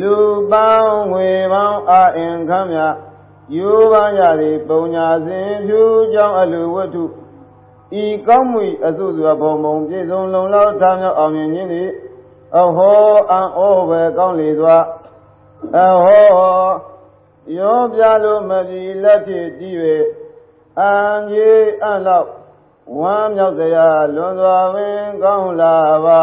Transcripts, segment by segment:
လူပေါင်းဝေပေါင်းအာအင်ခမ်းမြယူပန်းရသည်ပုံညာစဉ်ဖြူကြောင့်အလူဝတ္ထုဤကောင်းမှုအစုစုဘုံဘုံပြည့်စုံလုံလောက်ထားမြောက်အောင်မြင်ခြင်းသည်အဟောအံဩပဲကောင်းလေစွာအဟောရောပြလို့မပြီလက်ဖြစ်ကြည့်၍အံကြီးအလောက်ဝမ်းမြောက်စရာလွန်စွာပင်ကောင်းလာပါ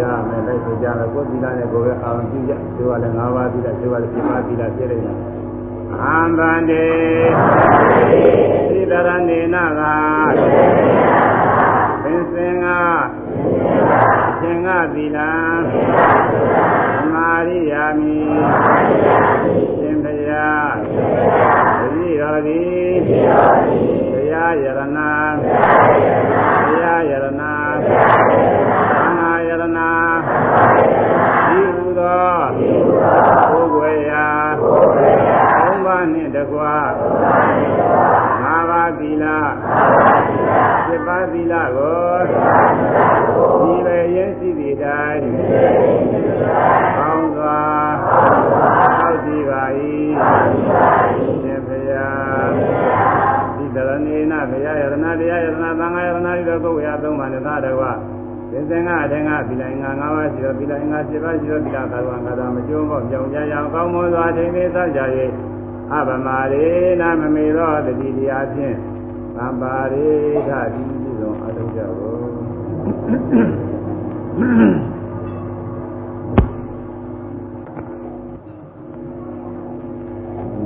က်ဆိုကြမယ်လိုက်ဆိုကြမယ်ကိုယ်သီလနဲ့ကိုယ်ပဲအောင်ကြည့်ကြဒီကလည်း၅ပါးသီလဒီကလည်း7ပါးသီလပြည့်လိုက်တာအံဗန္တေသီလရဏေနကပင်စင်ကသင်္ဃသီလမာရိယာမိရှင်ဘုရားတတိတော်သည်ဘုရားယရဏဘုရားယရဏသံဃာယရဏဒီဟူသောဘုရားရာသုံးပါးနှင့်တကွာ ငါးပါးသီလစေပါးသီလကိုဒီပဲရင်ရှိသည့်တိုင်းကောင်းစွာသောက်ကြည့်ပါ၏ရှင်ဘုရားဒီတရဏေနဘုရားယရဏတရားယရဏသံဃာယရဏဤသောပုဂ္ဂိုလ်ရာသုံးပါးနဲ့သာတကွာသင်္သင်္ကအထင်ကသီလငါ၅ပါးရှိသောသီလငါ၈ပါးရှိသောသီလသာဝံကသာမကျိုးဖို့ကြောင်ကြရအောင်ကောင်းမွန်စွာထိမ့်သိသကြ၍ အဗမာရေနာမမေသောတတိတရားဖြင့်သံပါရိဓာတိပြုသောအထုကြကို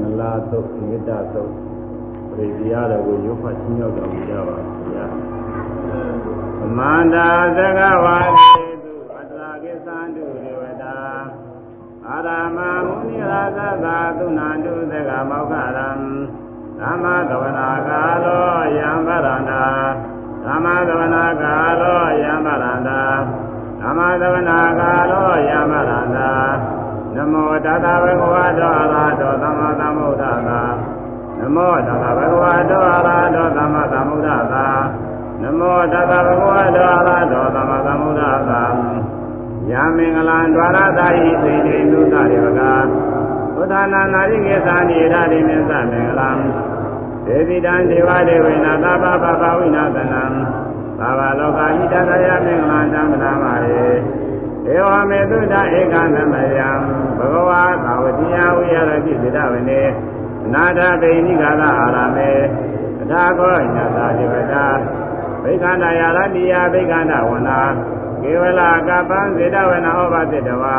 နလာသုတ်မေတ္တာသုတ်ပရိတရားတော်ကိုရုပ်ဖတ်ချင်းရောက်တော်မူကြပါဗျာမန္တာသကဝါတိသူအတရာကိသန္တုဒေဝတာ အာရမမုနိရာသသာသုဏန္တုသကမောက္ခရံသမသဝနာကာလောယံဗရန္တာသမသဝနာကာလောယံဗရန္တာသမသဝနာကာလောယံဗရန္တာနမောတတဗုဒ္ဓဝါဒောအရဟတောသမ္မာသမ္ဗုဒ္ဓသာနမောတတဗုဒ္ဓဝါဒောအရဟတောသမ္မာသမ္ဗုဒ္ဓသာနနမောတသဗ္ဗဝတောအရဟတောသမ္မာသမ္ဗုဒ္ဓသံ ယာမင်္ဂလံဒွါရသာယိသိတိသုသရေဝကဘုဒ္ဓနာနာရိကေသာနိရတိမေသမင်္ဂလံဒေဝိတံဒေဝဒေဝေနသဗ္ဗပပဝိနာသနံသာဝလောကဟိတသယမင်္ဂလံသံဃာမရေဧဝမေသုဒ္ဓဧကနမယံဘဂဝါသာဝတိယဝိရတိစိတဝနေအနာထဗိနိကာသအာရမေအထာကောညသာဒေဝတာဘိက္ခန္တယာရတိယဘိက္ခန္တဝနာ ကေဝလာကပံစေတဝနာဟောပါတိတဝါ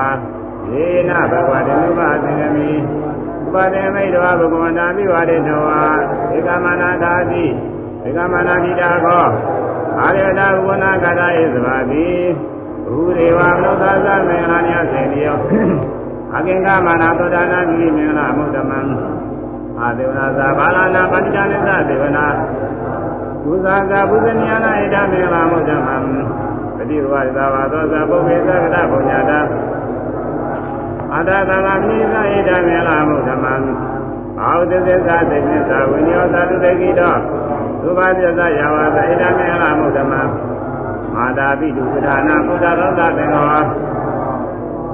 ယေနဘဂဝတေနုပသင်္ကမိဥပဒေမိတဝဘဂဝန္တာမိဝတေတဝါဧကမနာသာတိဧကမနာတိတာကောအာရတဝနာကတာယေသဘာတိဘူရေဝမနုဿာသမင်္ဂလာညစေတိယောအကင်္ဂမနာသောတာနာတိမင်္ဂလာမုဒ္ဓမံအာဒေဝနာသာဘာလနာပဋိဉာနိသဒေဝနာကုသကဘုဇနိယနာဣဒမင်္ဂလာမုဒ္ဓမံ ပฏิဝါသာဝသောသပုဗ္ဗေသကတဘုံညာတာအတ္တသံဃာမိသဣဒမင်္ဂလာမုဒ္ဓမံအာဟုတသစ္စာသေနသဝိညောသတုတေကိတောသုဘပြသယဝသဣဒမင်္ဂလာမုဒ္ဓမံမာတာပိတုပဌာနာဘုဒ္ဓရောသသင်္ဃော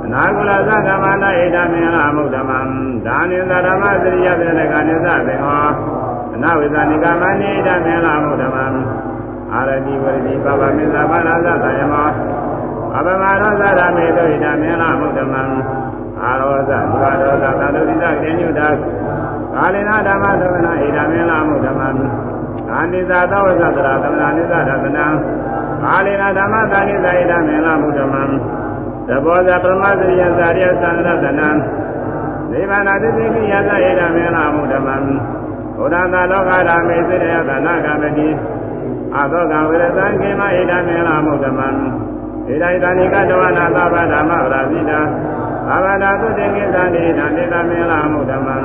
အနာကုလသကမနာဣဒမင်္ဂလာမုဒ္ဓမံဒါနိသဓမ္မစရိယသေနကနိသသင်္ဃောအနဝိသနိကမနိဣဒမင်္ဂလာမုဒ္ဓမံ အာရတိဝရတိပပမေသဘာနာသသယမောအပမရောသရမေတုဣဒမင်္ဂလာမုဒ္ဓမံအာရောသဒီဝရောသသတုတိသကေညုတာကာလိနာဓမ္မသဝနာဣဒမင်္ဂလာမုဒ္ဓမံအာနိသသောဝသတရာသမနာနိသဒသနံအာလိနာဓမ္မသာနိသဣဒမင်္ဂလာမုဒ္ဓမံသဘောဇပရမသရိယသာရိယသန္တရသနံနိဗ္ဗာန်တိသိကိယသဣဒမင်္ဂလာမုဒ္ဓမံဘုဒ္ဓသာလောကဓာမေစိတယသနာဂမတိ အသောကဝေရသံကေမဣဒမင်္ဂလာမုဒ္ဓမံဣဒိတဏိကတဝနာသဗ္ဗဓမ္မဗရာဇိတာဘာဝနာသုတေကိသန္တိဓာတိတမင်္ဂလာမုဒ္ဓမံ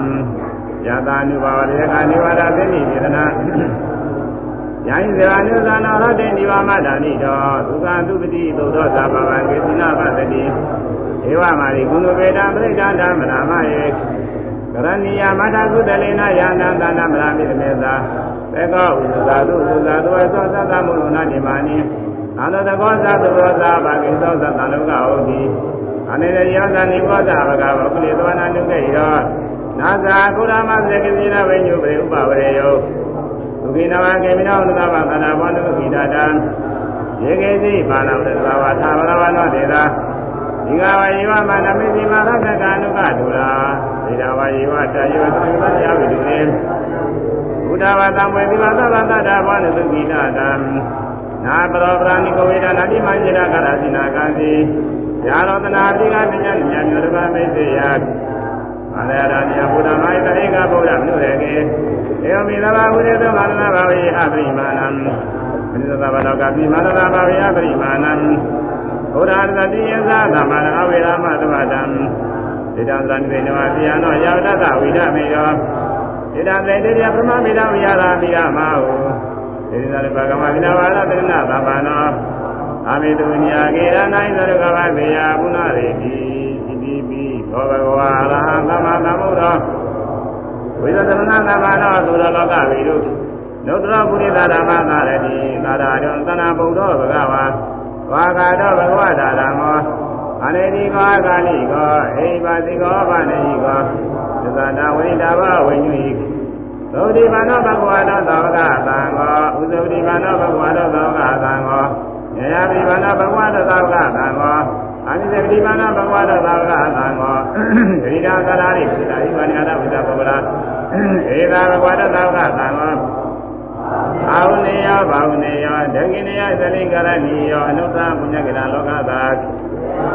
ယတာနုဘာဝရေကနိဝါဒသိနိဝေဒနာယိုင်းဇာနုသနာရတေနိဝါမဒာနိတောဒုက္ခသုပတိသုဒ္ဓသာဘဝံကေသနာပတတိဧဝမာရိကုဏဝေဒံပရိဒန္တမနာမယေကရဏီယမထာကုတလေနယာနန္တနာမရာမိသေသာ သေကောဥဇာတုဥဇာတုအသောသတ္တမုလနာတိမာနိအာနတကောသသုရောသာဘာကိသောသတ္တလောကဟောတိအနေရယောဇာနိဘောဓဘဂဝကုလေသဝနာနုကေရောနာဇာကုရမသကေတိနာဝိညုပေဥပဝရေယောသုခိနဝကေမိနောနသဗ္ဗသနာဘောနုခိတာတံယေကေတိပါဏဝတ္တဝါသာဝရဝနောတေသာဒီကဝယေဝမနမိတိမာရတကာနုကဒုရာဒီတာဝယေဝတယေဝသံဃာယဝိတုနေဘု ဒ္ဓဝတံဝေဒီဝသဗ္ဗတတ္တဘောနုခိတာတံနာပရောပရာဏိကဝေဒနာတိမဉ္ဇရကရစိနာကံစီယာရောတနာတိကပညာဉာဏ်မျိုးတပါမိတ်စေယအလရဏိယဘုဒ္ဓမိုင်းတရိကဗုဒ္ဓမြို့ရေကေဧဝမိသဘာဝုရေသောမာနနာဘာဝေအပရိမာဏံပရိသသဘာလောကပိမာနနာဘာဝေအပရိမာဏံဘုရားသတိယသသမ္မာအဝေရမသဗ္ဗတံဣဒံသံတိနဝပိယနောယာဝတ္တဝိဒမေယောဣ ဒံသေတိယပရမမေဒဝိယရာမိယမဟုဣဒံဘဂဝမိနဝါရတရဏသဗ္ဗနောအာမေတုညာကေရဏိသရကဝမေယပုဏ္ဏရေတိဣတိပိသောဘဂဝါရဟံသမ္မာသမ္ဗုဒ္ဓောဝိသသမဏသမ္မာနောသုရလောကဝိရုနုတ္တရပုရိသဓမ္မသာရတိသာရတောသနာဗုဒ္ဓောဘဂဝါဝါကာတောဘဂဝတာဓမ္မောအနေဒီကောကာလိကောအိဘာတိကောဗနေဟိကောသဇာနာဝိတာဘဝိညုဟိ သုတိမာနောဘဂဝတောသောကသံဃောဥသုတိမာနောဘဂဝတောသောကသံဃောညယပိမာနောဘဂဝတောသောကသံဃောအာနိသတိမာနောဘဂဝတောသောကသံဃောဂရိတာသရာရိပိတာဣဝနိအရဝိတာဘဂဝလာဧသာဘဂဝတောသောကသံဃောအာဟုနေယဘာဟုနေယဒဂိနေယသလိကရဏီယောအနုတ္တပုညကရလောကသာ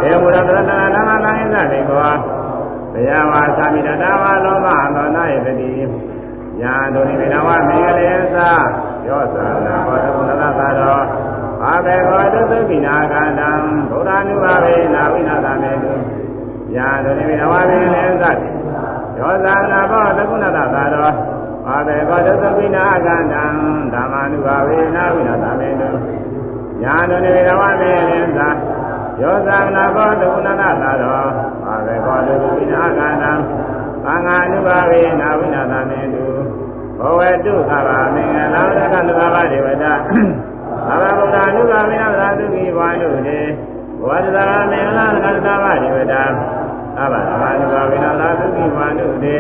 ဧဝရတရတနာမနာဟိသလေကောဘယဝါသာမိတတဝါလောမသောနာယတတိ ညာဒုနိမေနဝမေကလေသာယောသနာဘောဓကုဏသသာတော်အာဘေကောတသုကိနာကန္တံဗုဒ္ဓ ानु ဘာဝေနာဝိနာသမေတုညာဒုနိမေနဝမေကလေသာယောသနာဘောဓကုဏသသာတော်အာဘေကောတသုကိနာကန္တံဓမ္မာနုဘာဝေနာဝိနာသမေတုညာဒုနိမေနဝမေကလေသာယောသနာဘောဓကုဏသသာတော်အာဘေကောတသုကိနာကန္တံသံဃာနုဘာဝေနာဝိနာသမေတုဘဝ တုခါပါမင်္ဂလာရကန္တဘာဝဒေဝတာသသာဝဗုဒ္ဓအနုဂါမိနသာသုခိဘဝနုတေဘဝတ္တရာမင်္ဂလာသက္ကသဗ္ဗဒီဝတာသဗ္ဗသာနုဂါမိနသာသုခိဘဝနုတေ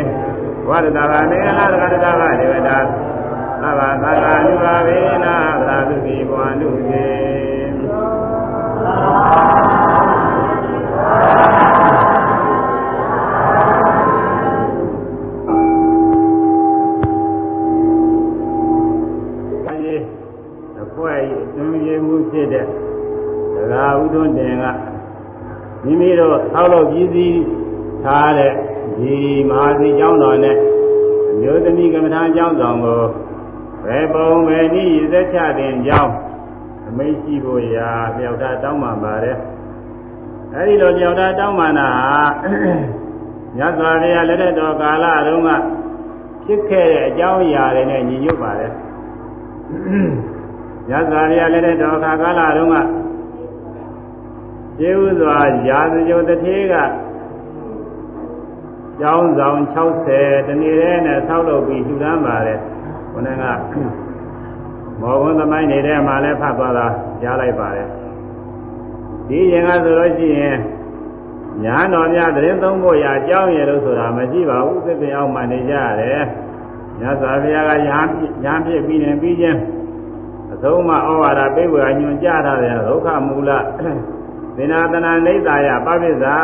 ဘဝတ္တရာမင်္ဂလာသက္ကသဗ္ဗဒီဝတာသဗ္ဗသာကာနုဂါမိနသာသုခိဘဝနု တေဖြစ်တဲ့ဒကာဥဒွန်းတင်ကမိမိတို့ဆောက်လုပ်ပြီးစီးထားတဲ့ဒီမဟာစီကျောင်းတော်နဲ့အမျိုးသမီးကမ္မထာကျောင်းဆောင်ကိုဘယ်ပုံပဲနည်းရသက်ချတဲ့ကျောင်းအမိတ်ရှိဖို့ရာပြောက်တာတောင်းပန်ပါတယ်အဲဒီလိုပြောက်တာတောင်းပန်တာမြတ်စွာဘုရားလက်ထက်တော်ကာလတုန်းကဖြစ်ခဲ့တဲ့အကြောင်းအရာတွေနဲ့ညီညွတ်ပါတယ် ရသဗျာလည်းတဲ့တော်ခါကာလတုန်းကကျေဥစွာရာဇဂိုတထေးကကျောင်းဆောင်60တနေ့တည်းနဲ့ဆောက်လုပ်ပြီးထူထမ်းပါတယ်ခொနကမောဘုံသမိုင်းနေတဲ့မှာလည်းဖတ်သွားတာကြားလိုက်ပါတယ်ဒီရင်ကဆိုလို့ရှိရင်ညာတော်များသတင်းသုံးဖို့ရာအကြောင်းရလို့ဆိုတာမရှိပါဘူးသစ်ပင်အောင်မှနေကြရတယ်မြတ်စွာဘုရားကညာညာပြည့်ပြီးနေပြီးချင်း အဆုံးမဩဝါဒပိဝေညွန်ကြတာတဲ့ဒုက္ခမူလသင်္နာတနာနေသာယပပိစ္ဆာ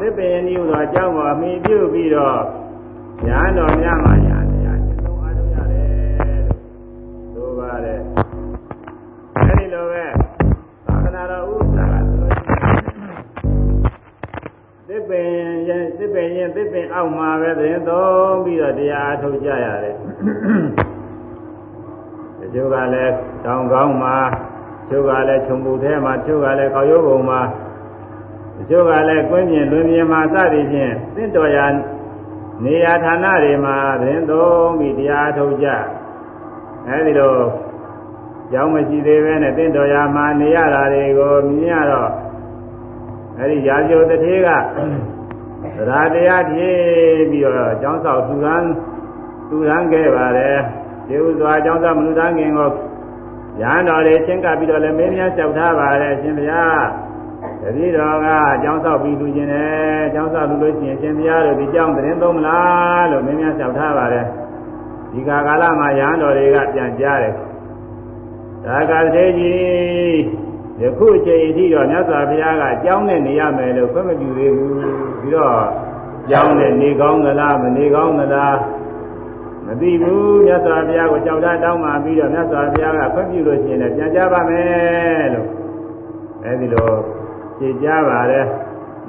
သစ်ပင်ဤဟူသောအကြောင်းကိုအမိပြုပြီးတော့ညာတော်များမှာညာတရားရှင်းဆုံးအားထုတ်ရတယ်လို့ဆိုပါတယ်အဲဒီလိုပဲသာသနာတော်ဥစ္စာကဆိုလို့သစ်ပင်ရင်သစ်ပင်ရင်သစ်ပင်အောက်မှာပဲသင်သုံးပြီးတော့တရားအားထုတ်ကြရတယ် ကျိုးကလည်းတောင်ကောင်းမှာကျိုးကလည်းခြုံပူထဲမှာကျိုးကလည်းကောက်ရုပ်ပုံမှာကျိုးကလည်းကွင်းပြင်လွင်ပြင်မှာစသည်ဖြင့်သင့်တော်ရာနေရာဌာနတွေမှာသင်သုံးပြီးတရားထုတ်ကြအဲဒီလိုကြောင်းမရှိသေးပဲနဲ့သင့်တော်ရာမှာနေရတာတွေကိုမြင်ရတော့အဲဒီရာဇိုတထေးကသရာတရားဖြည့်ပြီးတော့ကျောင်းဆောက်သူရန်သူရန်ခဲ့ပါတယ် ဒီဥစွာအကြောင်းသာမနုသားငင်ကိုရဟန်းတော်တွေချင်းကပ်ပြီးတော့လည်းမင်းများလျှောက်ထားပါတယ်ရှင်ဘုရားတတိတော်ကအကြောင်းဆောက်ပြီးလူချင်းတယ်အကြောင်းဆောက်လူလို့ရှိရင်ရှင်ဘုရားတို့ဒီကြောင်းသတင်းသုံးမလားလို့မင်းများလျှောက်ထားပါတယ်ဒီကာကာလမှာရဟန်းတော်တွေကပြန်ကြားတယ်ဒါကသေးကြီးယခုအချိန်အထိတော့မြတ်စွာဘုရားကအကြောင်းနဲ့နေရမယ်လို့ခွင့်မပြုသေးဘူးပြီးတော့ကြောင်းနဲ့နေကောင်းသလားမနေကောင်းသလား မသိဘူးမြတ်စွာဘုရားကိုကြောက်တာတောင်းမှပြီးတော့မြတ်စွာဘုရားကဖွင့်ပြလို့ရှိရင်လည်းပြန်ကြပါမယ်လို့အဲဒီလိုဖြေကြပါတယ်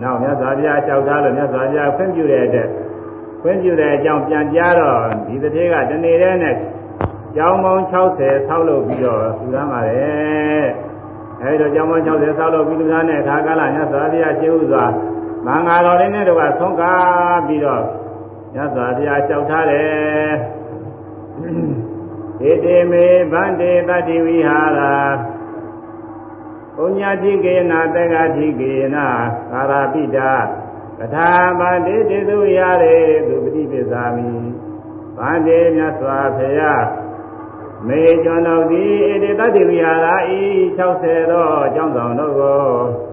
နောက်မြတ်စွာဘုရားကြောက်တာလို့မြတ်စွာဘုရားဖွင့်ပြတဲ့အတွက်ဖွင့်ပြတဲ့အကြောင်းပြန်ကြတော့ဒီတစ်သေးကတနေ့တည်းနဲ့ကျောင်းပေါင်း60ဆောက်လုပ်ပြီးတော့ထူထမ်းပါတယ်အဲဒီတော့ကျောင်းပေါင်း60ဆောက်လုပ်ပြီးထူထမ်းတဲ့အခါကာလမြတ်စွာဘုရားရှင်းဥစွာမင်္ဂလာတော်လေးနဲ့တော့ဆုံးကားပြီးတော့ မြတ်စွာဘုရားကြောက်ထားတယ်ဣတိမေဗန္တေတတ္တိဝိဟာရာပုညတိကေနာတက္ကတိကေနာကာရာပိတာကထာဗန္တေတေသူရရေသူပฏิပစ္စာမိဗန္တေမြတ်စွာဘုရားမေကျွန်တော်သည်ဣတိတတ္တိဝိဟာရာဤ60သောအကြောင်းဆောင်တို့ကို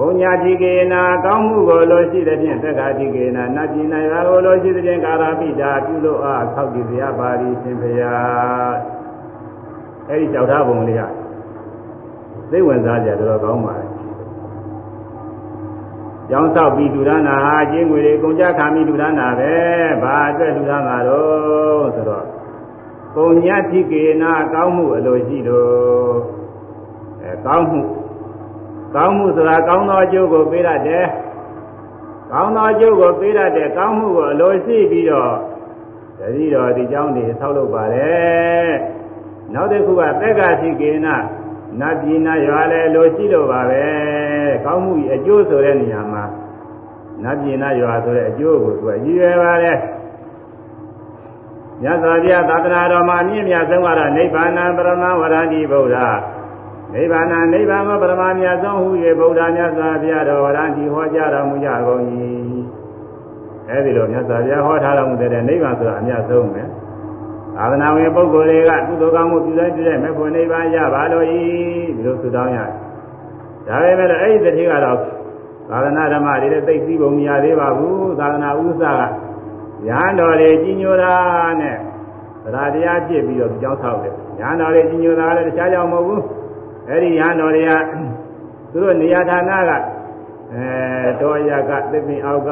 ဘုံညာတိကေနာကောင်းမှုကိုလိုရှိတဲ့ဖြင့်သက္ကာတိကေနာနတ်ပြည်နာရာကိုလိုရှိတဲ့ဖြင့်ကာရာပိတာပြုလို့အားဆောက်တည်စရာပါရီရှင်ဘုရားအဲဒီကြောက်ထားပုံလေးကသိဝင်စားကြတော်တော်ကောင်းပါလေ။ကျောင်းဆောက်ပြီးလူဒနာဟာကျင်းငွေတွေကုန်ကြခံပြီးလူဒနာပဲ။ဘာအတွက်လူဒနာတော့ဆိုတော့ပုံညာတိကေနာကောင်းမှုအလိုရှိတော့အဲကောင်းမှု ကောင်းမှုဆိုတာကောင်းသောအကျိုးကိုပေးတတ်တယ်။ကောင်းသောအကျိုးကိုပေးတတ်တဲ့ကောင်းမှုကိုအလိုရှိပြီးတော့တတိတော်ဒီကြောင်းတွေဆောက်လုပ်ပါတယ်။နောက်တစ်ခုကသက္ကာရှိကေနနတ်ပြည်နာရွာလည်းလိုရှိလို့ပါပဲ။ကောင်းမှုအကျိုးဆိုတဲ့နေရာမှာနတ်ပြည်နာရွာဆိုတဲ့အကျိုးကိုသူကရည်ရွယ်ပါလေ။မြတ်စွာဘုရားသာသနာတော်မှာအမြင့်မြတ်ဆုံးကတော့နိဗ္ဗာန်ပရမဝရဏိဗုဒ္ဓ နိဗ္ဗာန်နိဗ္ဗာန်ကိုပရမမြတ်ဆုံးဟု၍ဗုဒ္ဓမြတ်စွာဘုရားတော်ဝရဏတိဟောကြားတော်မူကြကုန်၏အဲဒီလိုမြတ်စွာဘုရားဟောထားတော်မူတဲ့နိဗ္ဗာန်ဆိုတာအမြတ်ဆုံးပဲသာသနာဝင်ပုဂ္ဂိုလ်တွေကကုသိုလ်ကောင်းမှုပြုတဲ့ပြုတဲ့မေဖို့နိဗ္ဗာန်ရပါလို့ဤဒီလိုဆုတောင်းရတယ်ဒါပေမဲ့အဲ့ဒီတတိကတော့သာသနာဓမ္မတွေလည်းသိသိပုံမရသေးပါဘူးသာသနာဥစ္စာကရဟန်းတော်တွေကြီးညိုတာနဲ့သရတရားဖြစ်ပြီးတော့ကြောင်းဆောက်တယ်ရဟန်းတော်တွေကြီးညိုတာလည်းတခြားကြောင့်မဟုတ်ဘူး အဲ့ဒီရဟန်းတော်တွေကသူတို့နေရာဌာနကအဲတော်ရကသစ်ပင်အောက်က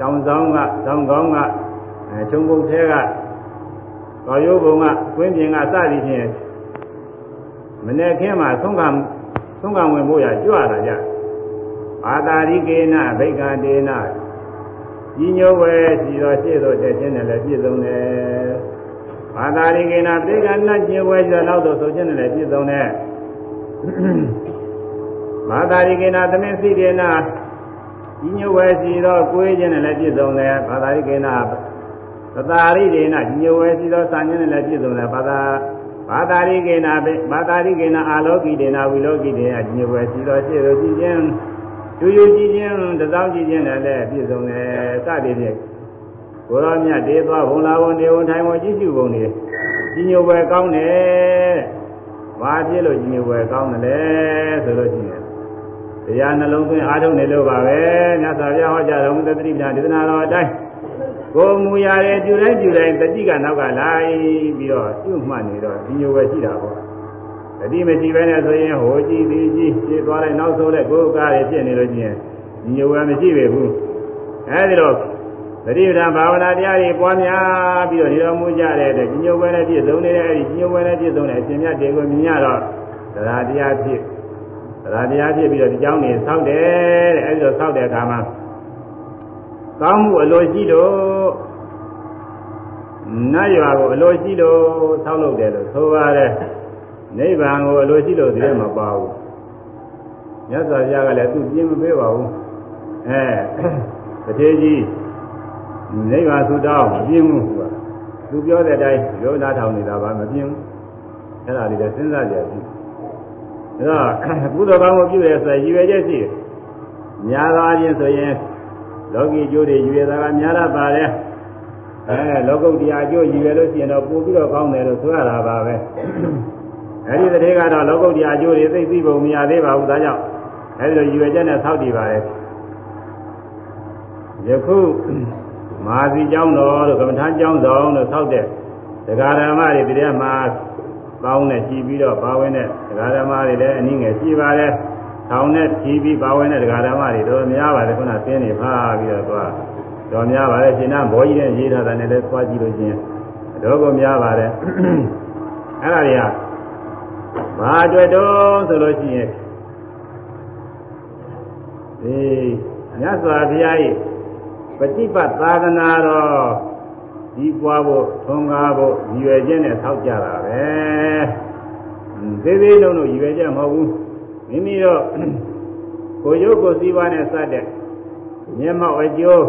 တောင်ဆောင်ကတောင်ကောင်းကအဲချုံပုတ်ထဲကကော်ရိုးဘုံကကွင်းပြင်ကစသည်ဖြင့်မနေ့ခင်းမှာသုံးကသုံးကဝင်ဖို့ရကြွလာကြအာတာရိကေနဘိက္ခတေနကြီးညိုဝဲစီတော်ရှေ့သို့တက်ခြင်းနဲ့လည်းပြည့်စုံတယ်အာတာရိကေနဘိက္ခနတ်ကြီးဝဲစီတော်နောက်သို့ဆိုခြင်းနဲ့လည်းပြည့်စုံတယ် မာတာရိကေနသမင်းစီတေနကြီးညိုဝဲစီတော်ကိုယ်ခြင်းနဲ့လည်းပြည့်စုံတယ်ဘာသာရိကေနသတာရိကေနကြီးညိုဝဲစီတော်စာခြင်းနဲ့လည်းပြည့်စုံတယ်ဘာသာဘာတာရိကေနဘာတာရိကေနအာလောကိတေနဝိလောကိတေနကြီးညိုဝဲစီတော်ရှေ့သို့ကြည့်ခြင်းတူယူကြည့်ခြင်းတစောင်းကြည့်ခြင်းနဲ့လည်းပြည့်စုံတယ်စသည်ဖြင့်ဘုရားမြတ်ဒေသွားဘုံလာဘုံနေဘုံထိုင်ဘုံကြည့်ရှုဘုံနေကြီးညိုဝဲကောင်းတယ် ဘာဖြစ်လို့ကြီးညိုဝဲကောင်းတယ်လဲဆိုလို့ရှိရင်တရားနှလုံးသွင်းအားထုတ်နေလို့ပါပဲမြတ်စွာဘုရားဟောကြားတော်မူတဲ့တိပ္ပံဒေသနာတော်အတိုင်းကိုမူရတဲ့ပြုတိုင်းပြုတိုင်းတတိကနောက်ကလိုက်ပြီးတော့ကျွတ်မှတ်နေတော့ဒီညိုပဲရှိတာပေါ့တတိမရှိပဲနဲ့ဆိုရင်ဟိုကြည့်ဒီကြည့်ရှင်းသွားလိုက်နောက်ဆုံးလိုက်ကိုယ်ကားရဖြစ်နေလို့ချင်းဒီညိုပဲမရှိပဲဘူးအဲဒီတော့ သတိပ္ပံဘာဝနာတရားတွေပွားများပြီးတော့နေတော်မူကြတဲ့အတွက်ညို့ဝဲနဲ့ပြည့်စုံနေတဲ့အဲဒီညို့ဝဲနဲ့ပြည့်စုံတဲ့အရှင်မြတ်တွေကိုမြင်ရတော့တရားတရားဖြစ်တရားတရားဖြစ်ပြီးတော့ဒီကြောင်းနေဆောက်တယ်တဲ့အဲဒီတော့ဆောက်တဲ့အခါမှာကောင်းမှုအလိုရှိလို့နတ်ရွာကိုအလိုရှိလို့ဆောက်လုပ်တယ်လို့ဆိုပါတယ်နိဗ္ဗာန်ကိုအလိုရှိလို့ဒီထဲမှာပါဘူးမြတ်စွာဘုရားကလည်းသူပြင်းမပေးပါဘူးအဲတထေကြီး နိဗ္ဗာန်သုတောင်းမပြင်းဘူးကွာသူပြောတဲ့အတိုင်းရောနာထောင်နေတာပါမပြင်းဘူးအဲ့ဒါလေးလည်းစဉ်းစားကြည့်ဒါတော့ကုသိုလ်ကောင်းမှုပြုရဆိုရည်ရွယ်ချက်ရှိတယ်များသောအားဖြင့်ဆိုရင်လောကီကျိုးတွေယူရတာကများရပါတယ်အဲလောကုတ္တရာကျိုးယူရလို့ရှိရင်တော့ပို့ပြီးတော့ကောင်းတယ်လို့ဆိုရတာပါပဲအဲဒီတည်းကတော့လောကုတ္တရာကျိုးတွေသိသိပုံမရသေးပါဘူးဒါကြောင့်အဲဒီလိုယူရချက်နဲ့ဆောက်တည်ပါတယ်ယခု မာစီကျောင်းတော်တို့ကမ္မထာကျောင်းဆောင်တို့ဆောက်တဲ့ဒကာရမတွေဒီထဲမှာပေါင်းနဲ့ကြည်ပြီးတော့ပါဝင်တဲ့ဒကာရမတွေလည်းအနည်းငယ်ရှိပါတယ်ထောင်နဲ့ဖြီးပြီးပါဝင်တဲ့ဒကာဓမ္မတွေတော်များပါတယ်ခုနသင်းနေဖားပြီးတော့သွားတော်များပါတယ်ရှင်နာဘောကြီးနဲ့ရေးထားတာနဲ့လည်းသွားကြည့်လို့ချင်းတော့ကိုများပါတယ်အဲ့ဒါတွေကဘာအတွက်တော့ဆိုလို့ရှိရင်ဒီမြတ်စွာဘုရားရဲ့ ပฏิပတ်သာသနာတော်ဒီပွားဖို့သွန်ကားဖို့ရည်ရွယ်ခြင်းနဲ့ထောက်ကြတာပဲသေးသေးလုံးလို့ရည်ရွယ်ချက်မဟုတ်ဘူးမိမိတို့ကိုရုပ်ကိုစည်းဝါးနဲ့စတဲ့မျက်မှောက်အကျိုး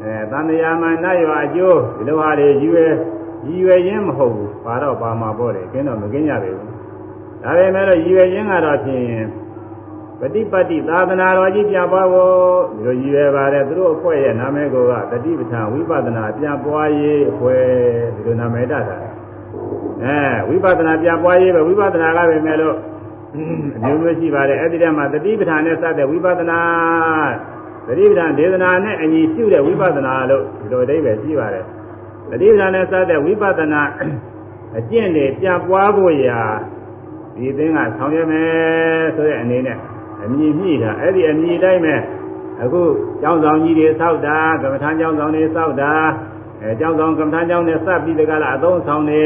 အဲသံဃာမနတ်ရွာအကျိုးဒီလိုဟာတွေရည်ရွယ်ရည်ရွယ်ရင်းမဟုတ်ဘူးပါတော့ပါမှာပေါ့တယ်ကျင်းတော့မကင်းကြပါဘူးဒါပေမဲ့လို့ရည်ရွယ်ရင်းကတော့ဖြင့် ပฏิပတ်တိသာသနာတော်ကြီးပြပွားဖို့ဒီလိုရည်ရွယ်ပါတယ်သူတို့အဖွဲ့ရဲ့နာမည်ကတတိပဋ္ဌာန်ဝိပဿနာပြပွားရေးအဖွဲ့ဒီလိုနာမည်တတ်တာအဲဝိပဿနာပြပွားရေးပဲဝိပဿနာကပဲမဲ့လို့အမျိုးမျိုးရှိပါတယ်အဲ့ဒီတည်းမှာတတိပဋ္ဌာန်နဲ့စတဲ့ဝိပဿနာတတိပဋ္ဌာန်ဒေသနာနဲ့အညီပြုတဲ့ဝိပဿနာလို့ဒီလိုအဓိပ္ပာယ်ရှိပါတယ်တတိပဋ္ဌာန်နဲ့စတဲ့ဝိပဿနာအကျင့်တွေပြပွားဖို့ရာဒီသင်္ကဆောင်ရွက်မယ်ဆိုတဲ့အနေနဲ့ အမြင်မြည်တာအဲ့ဒီအမြင်တိုင်းပဲအခုကျောင်းဆောင်ကြီးတွေစောက်တာကမ္မထာကျောင်းဆောင်တွေစောက်တာအဲကျောင်းဆောင်ကမ္မထာကျောင်းတွေစပ်ပြီးတကလားအသုံးဆောင်တွေ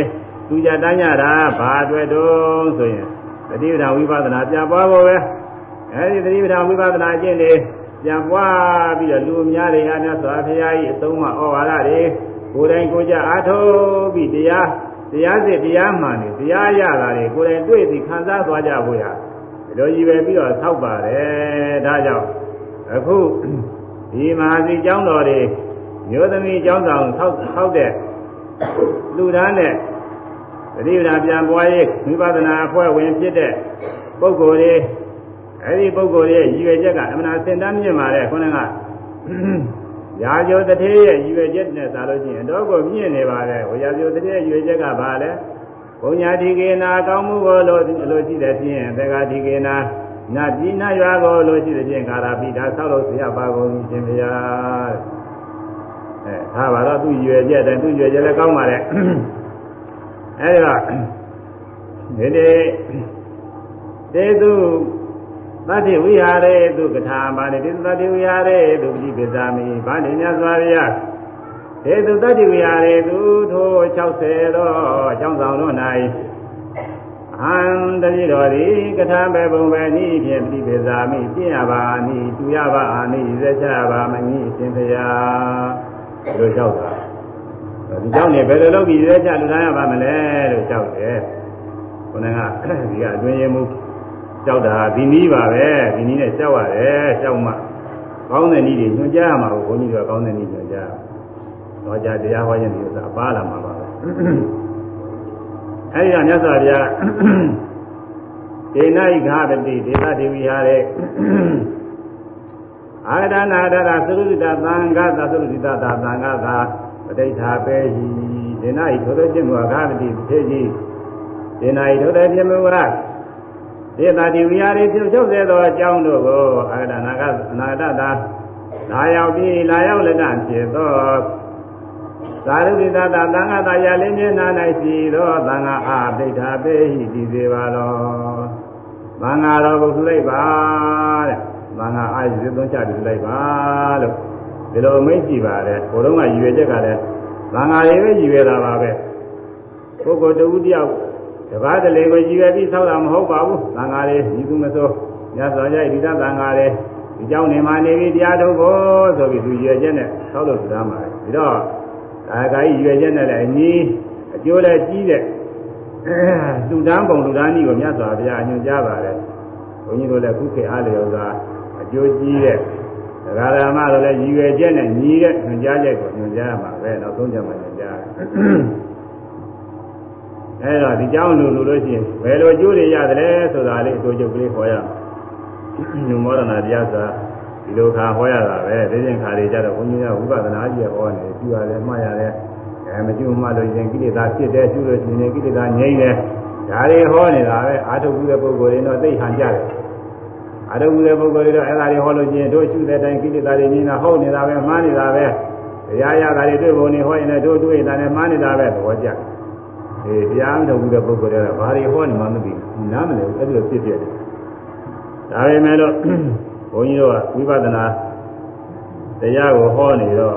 သူကြတန်းကြတာဘာအတွက်တုံးဆိုရင်တတိပဌာဝိပဿနာပြန်ပွားဖို့ပဲအဲဒီတတိပဌာဝိပဿနာကျင့်နေပြန်ပွားပြီးတော့လူများတွေအားများစွာဘုရားကြီးအသုံးမှဩဝါဒတွေကိုယ်တိုင်ကိုယ်ကြအားထုတ်ပြီးတရားတရားစစ်တရားမှန်နေတရားရတာတွေကိုယ်တိုင်တွေ့ပြီးခံစားသွားကြဖို့ရဒီ လိုကြီးပဲပြီးတော့ဆောက်ပါတယ်ဒါကြောင့်အခုဒီမဟာစီကျောင်းတော်တွေမျိုးသမီးကျောင်းဆောင်ဆောက်ဆောက်တဲ့လူသားနဲ့တတိယပြန်ပွားရေးဝိပဿနာအဖွဲ့ဝင်ဖြစ်တဲ့ပုဂ္ဂိုလ်တွေအဲဒီပုဂ္ဂိုလ်ရဲ့ရည်ရွယ်ချက်ကအမှန်အစင်တမ်းမြင့်ပါတဲ့ခေါင်းကရာဇိုတထေးရဲ့ရွေချက်နဲ့သာလို့ရှိရင်တော့ကိုမြင့်နေပါလေဟိုရာဇိုတထေးရဲ့ရွေချက်ကဘာလဲ ဘုံညာတိကေနာကောင်းမှုကိုလို့လို့ရှိတဲ့ဖြင့်သက္ကာတိကေနာနတ်ပြည်နတ်ရွာကိုလို့ရှိတဲ့ဖြင့်ကာရာပိဒါဆောက်လို့ဆရာပါကုန်ရှင်ဗျာအဲဒါပါတော့သူရွေချက်တယ်သူရွေချက်လည်းကောင်းပါလေအဲဒီတော့ဒီနေ့တေသူသတ္တိဝိဟာရေသူကထာပါနေတေသူသတ္တိဝိဟာရေသူပฏิပဇာမိဗာလိမြတ်စွာဘုရားတေ သူသတ္တိဝိဟာရေသူထို60သောအကြောင်းဆောင်တို့၌အဟံတတိတော်သည်ကထာပဲပုံပဲဤဖြင့်ပฏิပဇာမိပြရပါနိတူရပါအာနိဇေချပါမငိအရှင်ဘုရားဒီလိုလျှောက်တာဒီကြောင့်နေဘယ်လိုလုပ်ပြီးဇေချလူသားရပါမလဲလို့လျှောက်တယ်ခုနကဒီကအတွင်းရမှုကြောက်တာဒီနည်းပါပဲဒီနည်းနဲ့ကြောက်ရတယ်ကြောက်မှကောင်းတဲ့နည်းတွေညွှန်ကြားရမှာကိုဘုန်းကြီးတို့ကောင်းတဲ့နည်းညွှန်ကြား တော့ကြတရားဟောရင်ဒီဥစ္စာပါလာမှာပါပဲအဲဒီကမြတ်စွာဘုရားဒေနဣဃာပတိဒေသဒေဝီဟာတဲ့အာရဒနာဒရသုရုဒ္ဓသံဃာသသုရုဒ္ဓသာသံဃာသာပဋိဌာပေဟိဒေနဣထိုသောခြင်းမူအဃာပတိသေကြီးဒေနဣထိုသောခြင်းမူကဒေသတိဝိဟာရီပြုချုပ်စေသောအကြောင်းတို့ကိုအာရဒနာကအနာတတာလာရောက်ပြီးလာရောက်လက်တဖြစ်သော သာရုတိတသာသံဃာတာရလေးမျက်နှာ၌ရှိသောသံဃာအာပိဋ္ဌာပေဟိတည်စေပါလောသံဃာတော်ကိုထူလိုက်ပါတဲ့သံဃာအာရုံသွန်းချပြီးလိုက်ပါလို့ဒီလိုမိတ်ရှိပါတယ်ဘုရုံးကရည်ရွယ်ချက်ကလည်းသံဃာတွေပဲရည်ရွယ်တာပါပဲပုဂ္ဂိုလ်တဦးတယောက်တပါးတလေကိုရည်ရွယ်ပြီးဆောက်တာမဟုတ်ပါဘူးသံဃာတွေညီသူမစိုးညဇောကြိုက်ဒီသသံဃာတွေဒီเจ้าနေမှာနေပြီးတရားထုတ်ဖို့ဆိုပြီးသူရည်ရွယ်ချက်နဲ့ဆောက်လို့သမ်းပါတယ်ပြီးတော့ ဒါကကြီးရွယ်ချက်နဲ့လည်းအညီအကျိုးလည်းကြီးတဲ့လူတန်းပုံလူတန်းကြီးကိုမြတ်စွာဘုရားညွှန်ကြားပါတယ်ဘုန်းကြီးတို့လည်းခုခေတ်အားလျော်စွာအကျိုးကြီးတဲ့ဒဂရမတို့လည်းရည်ရွယ်ချက်နဲ့ညီတဲ့ညွှန်ကြားချက်ကိုညွှန်ကြားရမှာပဲနောက်ဆုံးကြမှာညွှန်ကြားအဲတော့ဒီကြောင်းလူလူလို့ရှိရင်ဘယ်လိုကျိုးတွေရတယ်လဲဆိုတာလေးအတူတူကလေးဟောရညုံမောဒနာတရားဆိုတာ ဒီလိုခါဟောရတာပဲဒီရင်ခါတွေကြတော့ဘုန်းကြီးကဝိပဿနာကြီးဟောနေပြုရတယ်မှတ်ရတယ်အဲမကျွမှလို့ရင်ကိလေသာဖြစ်တယ်ပြုလို့ရှိရင်ကိလေသာငြိမ့်တယ်ဒါတွေဟောနေတာပဲအာထုပ်ဘူးတဲ့ပုဂ္ဂိုလ်တွေတော့သိဟန်ကြတယ်အာထုပ်ဘူးတဲ့ပုဂ္ဂိုလ်တွေတော့အဲ့ဒါတွေဟောလို့ရှိရင်တို့ရှုတဲ့တိုင်းကိလေသာတွေငြိမ့်တာဟုတ်နေတာပဲမှားနေတာပဲတရားရတာတွေတွေ့ပုံနေဟောရင်လည်းတို့တွေ့တာနဲ့မှားနေတာပဲသဘောကျအေးတရားမထုတ်ဘူးတဲ့ပုဂ္ဂိုလ်တွေကဘာတွေဟောနေမှမသိဘူးနားမလည်ဘူးအဲ့ဒီလိုဖြစ်ဖြစ်တယ်ဒါပေမဲ့လို့ ဘုန်းကြီးတို့ကဝိပဿနာတရားကိုဟောနေတော့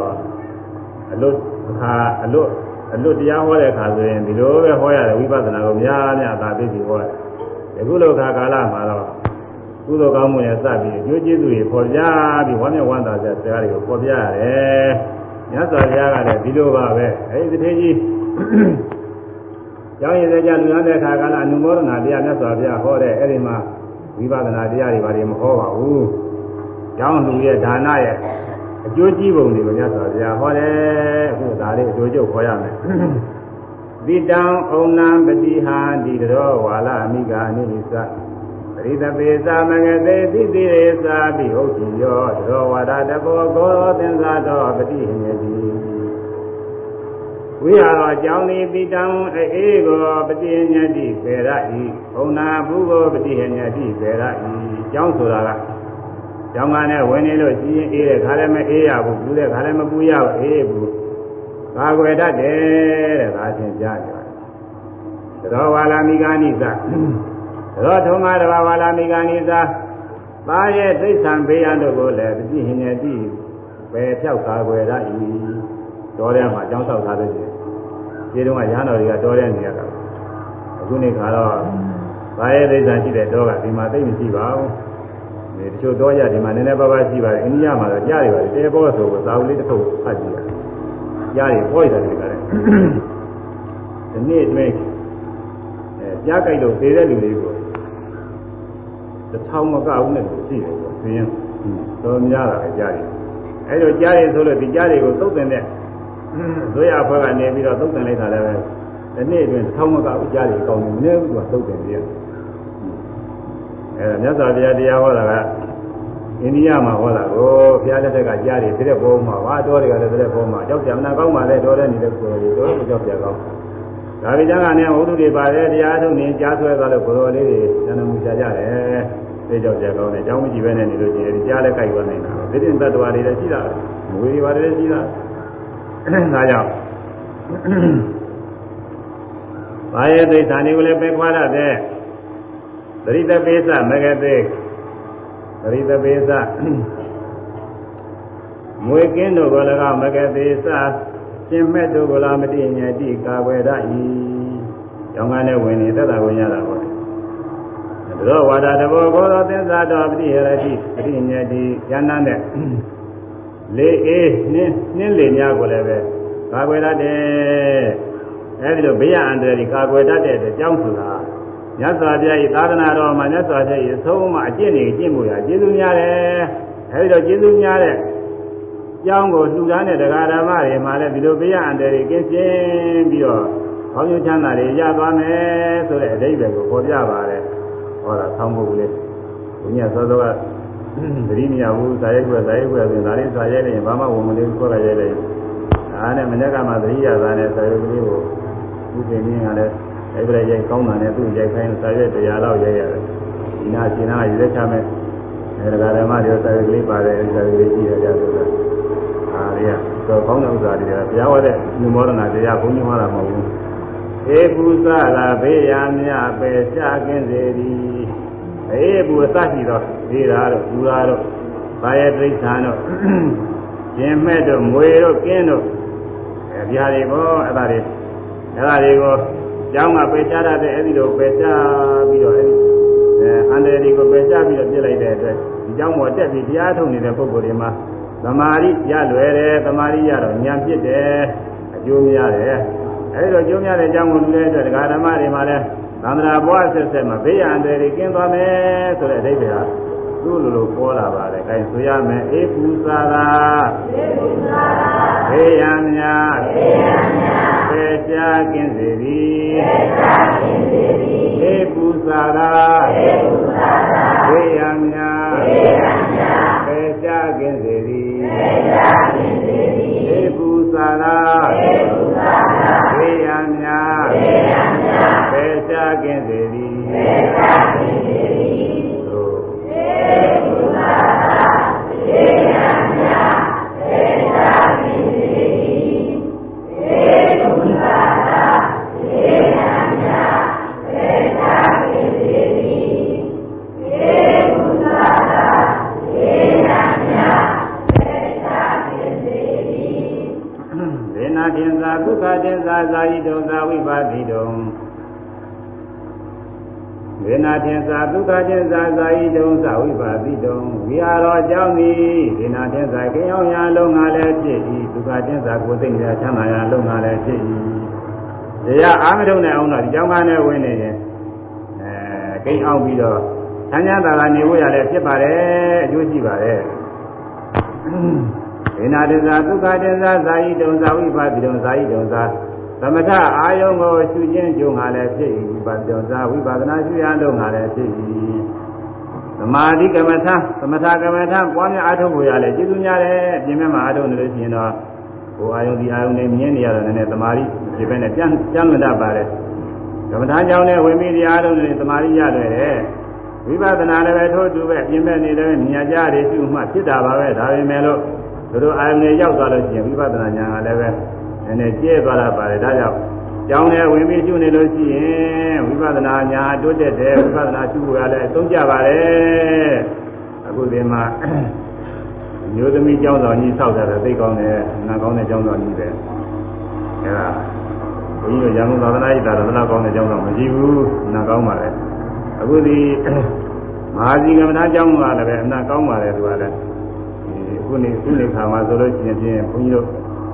အလွတ်အခါအလွတ်အလွတ်တရားဟောတဲ့အခါဆိုရင်ဒီလိုပဲဟောရတယ်ဝိပဿနာကိုများများသာသိပြီးဟောတယ်။အခုလိုခါကာလမှာတော့ကုသိုလ်ကောင်းမှုနဲ့စပြီးအကျိုးကျေးဇူးတွေပေါ်ပြပြီးဝမ်းမြောက်ဝမ်းသာစရာစကားတွေကိုပေါ်ပြရတယ်။မြတ်စွာဘုရားကလည်းဒီလိုပါပဲ။အဲဒီတစ်ထည်ကြီးကျောင်းရည်စကြလူရမ်းတဲ့အခါကလည်းအနုမောဒနာတရားမြတ်စွာဘုရားဟောတဲ့အဲဒီမှာဝိပဿနာတရားတွေဘာတွေမဟောပါဘူး။ ကျောင်းလူရဲ့ဒါနရဲ့အကျိုးကြီးပုံတွေကိုမြတ်စွာဘုရားဟောတယ်အခုဒါလေးအကျိုးကျုပ်ခေါ်ရမယ်သီတံဩနံပတိဟာတိတောဝါလအမိကာနိသပရိသပေသမဂသေတိတိရေသာပိဟုတ်တိယောတောဝါဒတဘောကောသင်္သာတော်ပတိဟိတိဝိဟာရောအကြောင်းဤတိတံအေးကိုပတိညတိပေရဤဩနာဘူးကိုပတိဟညတိပေရဤအကြောင်းဆိုတာက ကျောင်းကနဲ့ဝင်နေလို့ရှိရင်အေးတဲ့ခါလည်းမအေးရဘူးပူတဲ့ခါလည်းမပူရဘူးအေးဘူးကာကွယ်တတ်တယ်တဲ့ဒါသင်ကြားကြတယ်သရောဝါလာမိဂာနိသသရောထုံငါတဘာဝါလာမိဂာနိသပါရဲ့သိစ္ဆံဘေးရန်တို့ကိုလည်းပြည့်ဟင်နေတိပဲဖြောက်ကာကွယ်ရ၏တော်ထဲမှာအကြောင်းဆောက်ထားလို့ရှိရင်ဒီတုန်းကရဟန်းတော်တွေကတော်ထဲနေရတာအခုနေခါတော့ပါရဲ့သိစ္ဆံရှိတဲ့တော်ကဒီမှာသိမရှိပါဘူးဒီ တချို့တော့ရဒီမှာနည်းနည်းပါးပါးရှိပါတယ်အိန္ဒိယမှာတော့ကြားရပါတယ်တဲဘောဆိုတော့သာဝလေးတစ်ခုဖတ်ကြည့်ရကြားရပေါ်ရတယ်ဒီကလည်းဒီနေ့အတွင်းအဲကြားကြိုက်လို့သေးတဲ့လူလေးကိုတစ်ထောင်မကဘူးနဲ့ရှိတယ်ဆိုရင်တော်များတာပဲကြားရအဲလိုကြားရဆိုလို့ဒီကြားတွေကိုသုတ်တင်တဲ့တို့ရဘက်ကနေပြီးတော့သုတ်တင်လိုက်တာလည်းပဲဒီနေ့အတွင်းတစ်ထောင်မကဘူးကြားရကောင်းတယ်မနေ့ကသုတ်တင်ပြရတယ် အဲမြတ်စွာဘုရားတရားဟောတာကအိန္ဒိယမှာဟောတာကိုဘုရားလက်ထက်ကကြားတယ်တဲ့ဘောမှာဟာတော်တွေကလည်းတဲ့ဘောမှာကြောက်ကြမနာကောင်းပါလေတော်တဲ့နေတဲ့ကိုယ်တွေတော်ကြောက်ကြကောင်းဒါကြကနဲ့ဝိသုတွေပါတယ်တရားထုတ်နေကြားဆွဲသွားလို့ကိုယ်တော်လေးတွေဉာဏ်မှုကြကြတယ်သိကြောက်ကြကောင်းတယ်အကြောင်းမကြည့်ပဲနဲ့နေလို့ရှိရင်ကြားလည်းကြိုက်သွားနိုင်တာပဲသိတဲ့တ attva တွေလည်းရှိတာမွေတွေပါတယ်ရှိတာဒါကြောင့်ဘာရဲ့သိဌာနေကိုလည်းပဲခွာရတဲ့ သတိတပိသမဂတိသတိတပိသမွေကင်းတို့ကို၎င်းမဂတိသရှင်မဲ့တို့ကိုလာမတိညာတိကာဝေရဤရောင်းကားနဲ့ဝင်နေသက်တာဝင်ရတာပေါ့သောဝါဒတဘောဘောသောသစ္စာတော်ပတိရတိပတိညာတိဉာဏ်နဲ့လေအေးနှင်းနှင်းလေများကိုလည်းပဲကာကွယ်တတ်တယ်အဲဒီလိုဘေးရအန္တရာယ်ကာကွယ်တတ်တဲ့အကြောင်းဆိုတာ မြတ်စွာဘုရားဤသာသနာတော်မှာမြတ်စွာဘုရားဤသုံးမအကျင့်တွေကျင့်မှုရကျေးဇူးများတယ်အဲဒီတော့ကျေးဇူးများတဲ့ကျောင်းကိုလှူဒါန်းတဲ့တရားဓမ္မတွေမှာလည်းဒီလိုဘေးရအန္တရာယ်ကင်းရှင်းပြီးတော့ကောင်းကျိုးချမ်းသာတွေရသွားမယ်ဆိုတဲ့အဓိပ္ပာယ်ကိုပေါ်ပြပါတယ်ဟောတာဆောင်းဖို့လေဘုရားသောသောကသတိမရဘူးဇာယကွယ်ဇာယကွယ်ဆိုရင်ဒါလေးဇာရဲနေရင်ဘာမှဝင်မလေးခေါ်ရရဲတယ်ဒါနဲ့မနေ့ကမှသတိရတာနဲ့ဇာယကလေးကိုဥပ္ပေနည်းကလည်း အဲ့ဒီရိုက်ကောင်းတာနဲ့သူ့ရိုက်ခိုင်းဇာရဲတရားတော့ရိုက်ရတယ်ဒီနာရှင်နာရွေးချမယ်အဲဒါကဓမ္မတွေဇာယကလေးပါတယ်ဇာယကလေးကြည့်ရကြဆိုတာဒါတွေကတော့ကောင်းတဲ့ဥစ္စာတွေကဘုရားဟောတဲ့ညမောဒနာတရားဘုန်းကြီးဟောတာမဟုတ်ဘူးဧကုသလာဘေးရာမြပဲရှားကင်းစေသည်အေးဘူးအစရှိတော့ဒီရာတို့ဘူရာတို့ဘာယတိဋ္ဌာန်တို့ရှင်မဲ့တို့မွေတို့ကင်းတို့အဲဒီဟာတွေပေါ့အဲ့ဒါတွေအဲ့ဒါတွေကို ကျောင်းကပယ်ချရတဲ့အဲ့ဒီလိုပယ်ချပြီးတော့အဲ့ဒီအဲအန္တရာယ်တွေကိုပယ်ချပြီးတော့ပြစ်လိုက်တဲ့အတွက်ဒီကျောင်းပေါ်တက်ပြီးတရားထုတ်နေတဲ့ပုဂ္ဂိုလ်တွေမှာသမာဓိရလွယ်တယ်သမာဓိရတော့ဉာဏ်ဖြစ်တယ်အကျိုးများတယ်အဲဒီတော့ကျိုးများတဲ့အကြောင်းကိုလူတဲ့အတွက်ဒကာဓမ္မတွေမှာလည်းသန္တရာဘွားဆက်ဆက်မှာဘေးရန်တွေကင်းသွားမယ်ဆိုတဲ့အဓိပ္ပာယ်က သူ့လိုလိုပေါ်လာပါတယ်။အဲဆိုရမယ်အေပူစာရာအေပူစာရာဘေးရန်များဘေးရန်များပေရှားကင်းစေသည်ပေရှားကင်းစေသည်အေပူစာရာအေပူစာရာဘေးရန်များဘေးရန်များပေရှားကင်းစေသည်ပေရှားကင်းစေသည်အေပူစာရာအေပူစာရာဘေးရန်များဘေးရန်များပေရှားကင်းစေသည်ပေရှား သာဇာယိတုံသာဝိပါတိတုံဝေနာတင်္သာဒုက္ခတင်္သာဇာယိတုံသာဝိပါတိတုံဝိဟာရောအကြောင်းသည်ဒေနာတင်္သာကိယောင်ရာလုံးငါလည်းဖြစ်၏ဒုက္ခတင်္သာကိုသိဉ္ဇာချမ်းသာရာလုံးငါလည်းဖြစ်၏တရားအာမထုံနဲ့အောင်တော့ဒီကြောင်းကားနဲ့ဝင်နေရင်အဲကိန်းအောင်ပြီးတော့ချမ်းသာသာနေဖို့ရလည်းဖြစ်ပါတယ်အကျိုးရှိပါတယ်ဝိနာတဇာဒုက္ခတဇာဇာယိတုံဇာဝိပါတိတုံဇာယိတုံဇာ သမထအာယုံကိုရှုခြင်းကြုံငါလည်းဖြစ်၏ဝိပါတိတုံဇာဝိပါဒနာရှုရလုံးငါလည်းဖြစ်၏သမာဓိကမ္မထသမထကမ္မထပွားများအားထုတ်ဖို့ရလဲကျေးဇူးများတယ်ပြင်မဲ့မှာအားထုတ်နေလို့ရှိရင်တော့ဟိုအာယုံဒီအာယုံနဲ့မြင်နေရတော့နည်းနည်းသမာဓိဒီဘက်နဲ့ပြန်ပြန်မတတ်ပါလေကမ္မထာကြောင့်လည်းဝင်ပြီးတရားထုတ်နေသမာဓိရတယ်ဝိပဿနာလည်းပဲထို့တူပဲပြင်မဲ့နေလည်းမြညာကြရရှိမှဖြစ်တာပါပဲဒါပေမဲ့လို့သူတို့အာယုန်နဲ့ရောက်သွားလို့ရှိရင်ဝိပဿနာဉာဏ်ကလည်းပဲ နည်းနည်းကျဲသွားတာပါတယ်ဒါကြောင့်ကျောင်းထဲဝင်ပြီးရှုနေလို့ရှိရင်ဝိပဿနာဉာဏ်တိုးတက်တယ်ဝိပဿနာရှုဖို့ကလည်းအသုံးကျပါတယ်အခုဒီမှာမျိုးသမီးကျောင်းတော်ကြီးဆောက်တာသိကောင်းတယ်နာကောင်းတဲ့ကျောင်းတော်ကြီးပဲအဲဒါဘုန်းကြီးတို့ရန်ကုန်သာသနာ့ဤသာသနာကောင်းတဲ့ကျောင်းတော်မရှိဘူးနာကောင်းပါလေအခုဒီမဟာစီကမ္မထာကျောင်းကလည်းပဲအနာကောင်းပါလေသူကလည်းခုနေခုနေခါမှာဆိုလို့ရှိရင်ဖြင့်ဘုန်းကြီးတို့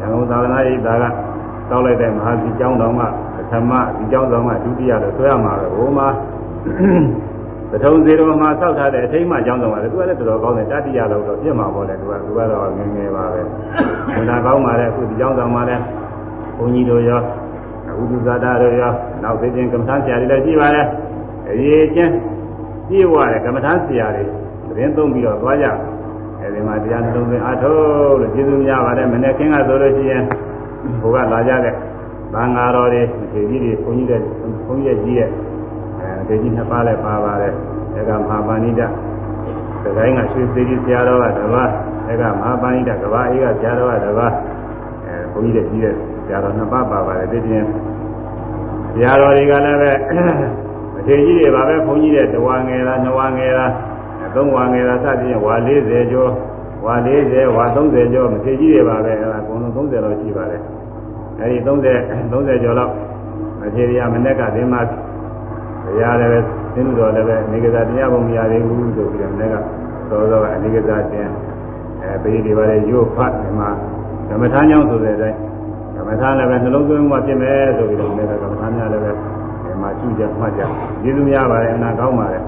ရန်ကုန်သာသနာ့ဤသာကတောက်လိုက်တဲ့မဟာစီကျောင်းတော်မှာပထမဒီကျောင်းတော်မှာဒုတိယလို့ဆွဲရမှာပဲဟိုမှာပထုံဇေတော်မှာစောက်ထားတဲ့အထိမ်းမှကျောင်းတော်မှာလေသူကလည်းတော်တော်ကောင်းတယ်တတိယလောက်တော့ပြည့်မှာပေါ့လေသူကသူကတော့ငယ်ငယ်ပါပဲဘုရားကောင်းပါလေအခုဒီကျောင်းတော်မှာလည်းဘုန်းကြီးတို့ရောဥဒုဇာတာတို့ရောနောက်သိချင်းကမ္မထာဆရာတွေလည်းရှိပါလေအရေးချင်းပြည့်ဝတဲ့ကမ္မထာဆရာတွေသတင်းသုံးပြီးတော့သွားကြ အဲဒီမှာတရားနှလုံးသွင်းအထုတ်လို့ကျေးဇူးများပါတယ်မနေ့ကင်းကဆိုလို့ရှိရင်ဘုရားလာကြတဲ့ဘာငါတော်တွေထေကြီးတွေဘုန်းကြီးတွေဘုန်းကြီးကြီးရဲ့အဲဒီကြီးနှစ်ပါးလည်းပါပါတယ်အဲကမဟာပါဏိတသခိုင်းကရွှေသေးကြီးဆရာတော်ကတပါးအဲကမဟာပါဏိတကဘာအေးကဆရာတော်ကတပါးအဲဘုန်းကြီးတွေကြီးရဲ့ဆရာတော်နှစ်ပါးပါပါတယ်ဒီပြင်ဆရာတော်တွေကလည်းပဲအထေကြီးတွေပါပဲဘုန်းကြီးတွေတဝါငယ်လားနှစ်ဝါငယ်လား သုံးဝါငယ်လားစသဖြင့်ဝါ40ကျော်ဝါ40ဝါ30ကျော်မထေကြီးတွေပါပဲအဲဒါအကုန်လုံး30လောက်ရှိပါတယ်အဲဒီ30 30ကျော်လောက်မထေရီကမနေ့ကသင်္မာတရားလည်းပဲသင်္တော်လည်းပဲနေကစားတရားပုံမရသေးဘူးဆိုပြီးတော့မနေ့ကသောသောကနေကစားတင်အဲပေးတွေပါလေရုပ်ဖတ်ဒီမှာဓမ္မထမ်းကြောင်းဆိုတဲ့အတိုင်းဓမ္မထမ်းလည်းပဲနှလုံးသွင်းမှပြင်မယ်ဆိုပြီးတော့မနေ့ကဓမ္မထမ်းများလည်းပဲဒီမှာကြည့်ကြမှတ်ကြကျေးဇူးများပါတယ်အနာကောင်းပါတယ်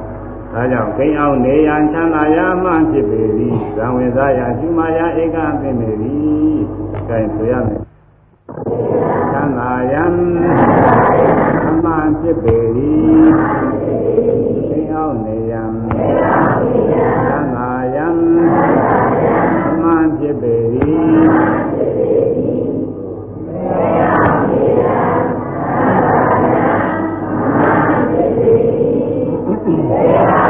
ဒါကြောင့်ကိန်းအောင်နေရန်ချမ်းသာရမှဖြစ်ပေသည်ဇံဝင်စားရကျူမာရဧကပင်ပေသည်။အဲဒါဆိုရမယ်။ချမ်းသာရန်အမှန်ဖြစ်ပေသည်ကိန်းအောင်နေရန်ချမ်းသာရန်အမှန်ဖြစ်ပေသည်။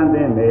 န်းသင်းနေ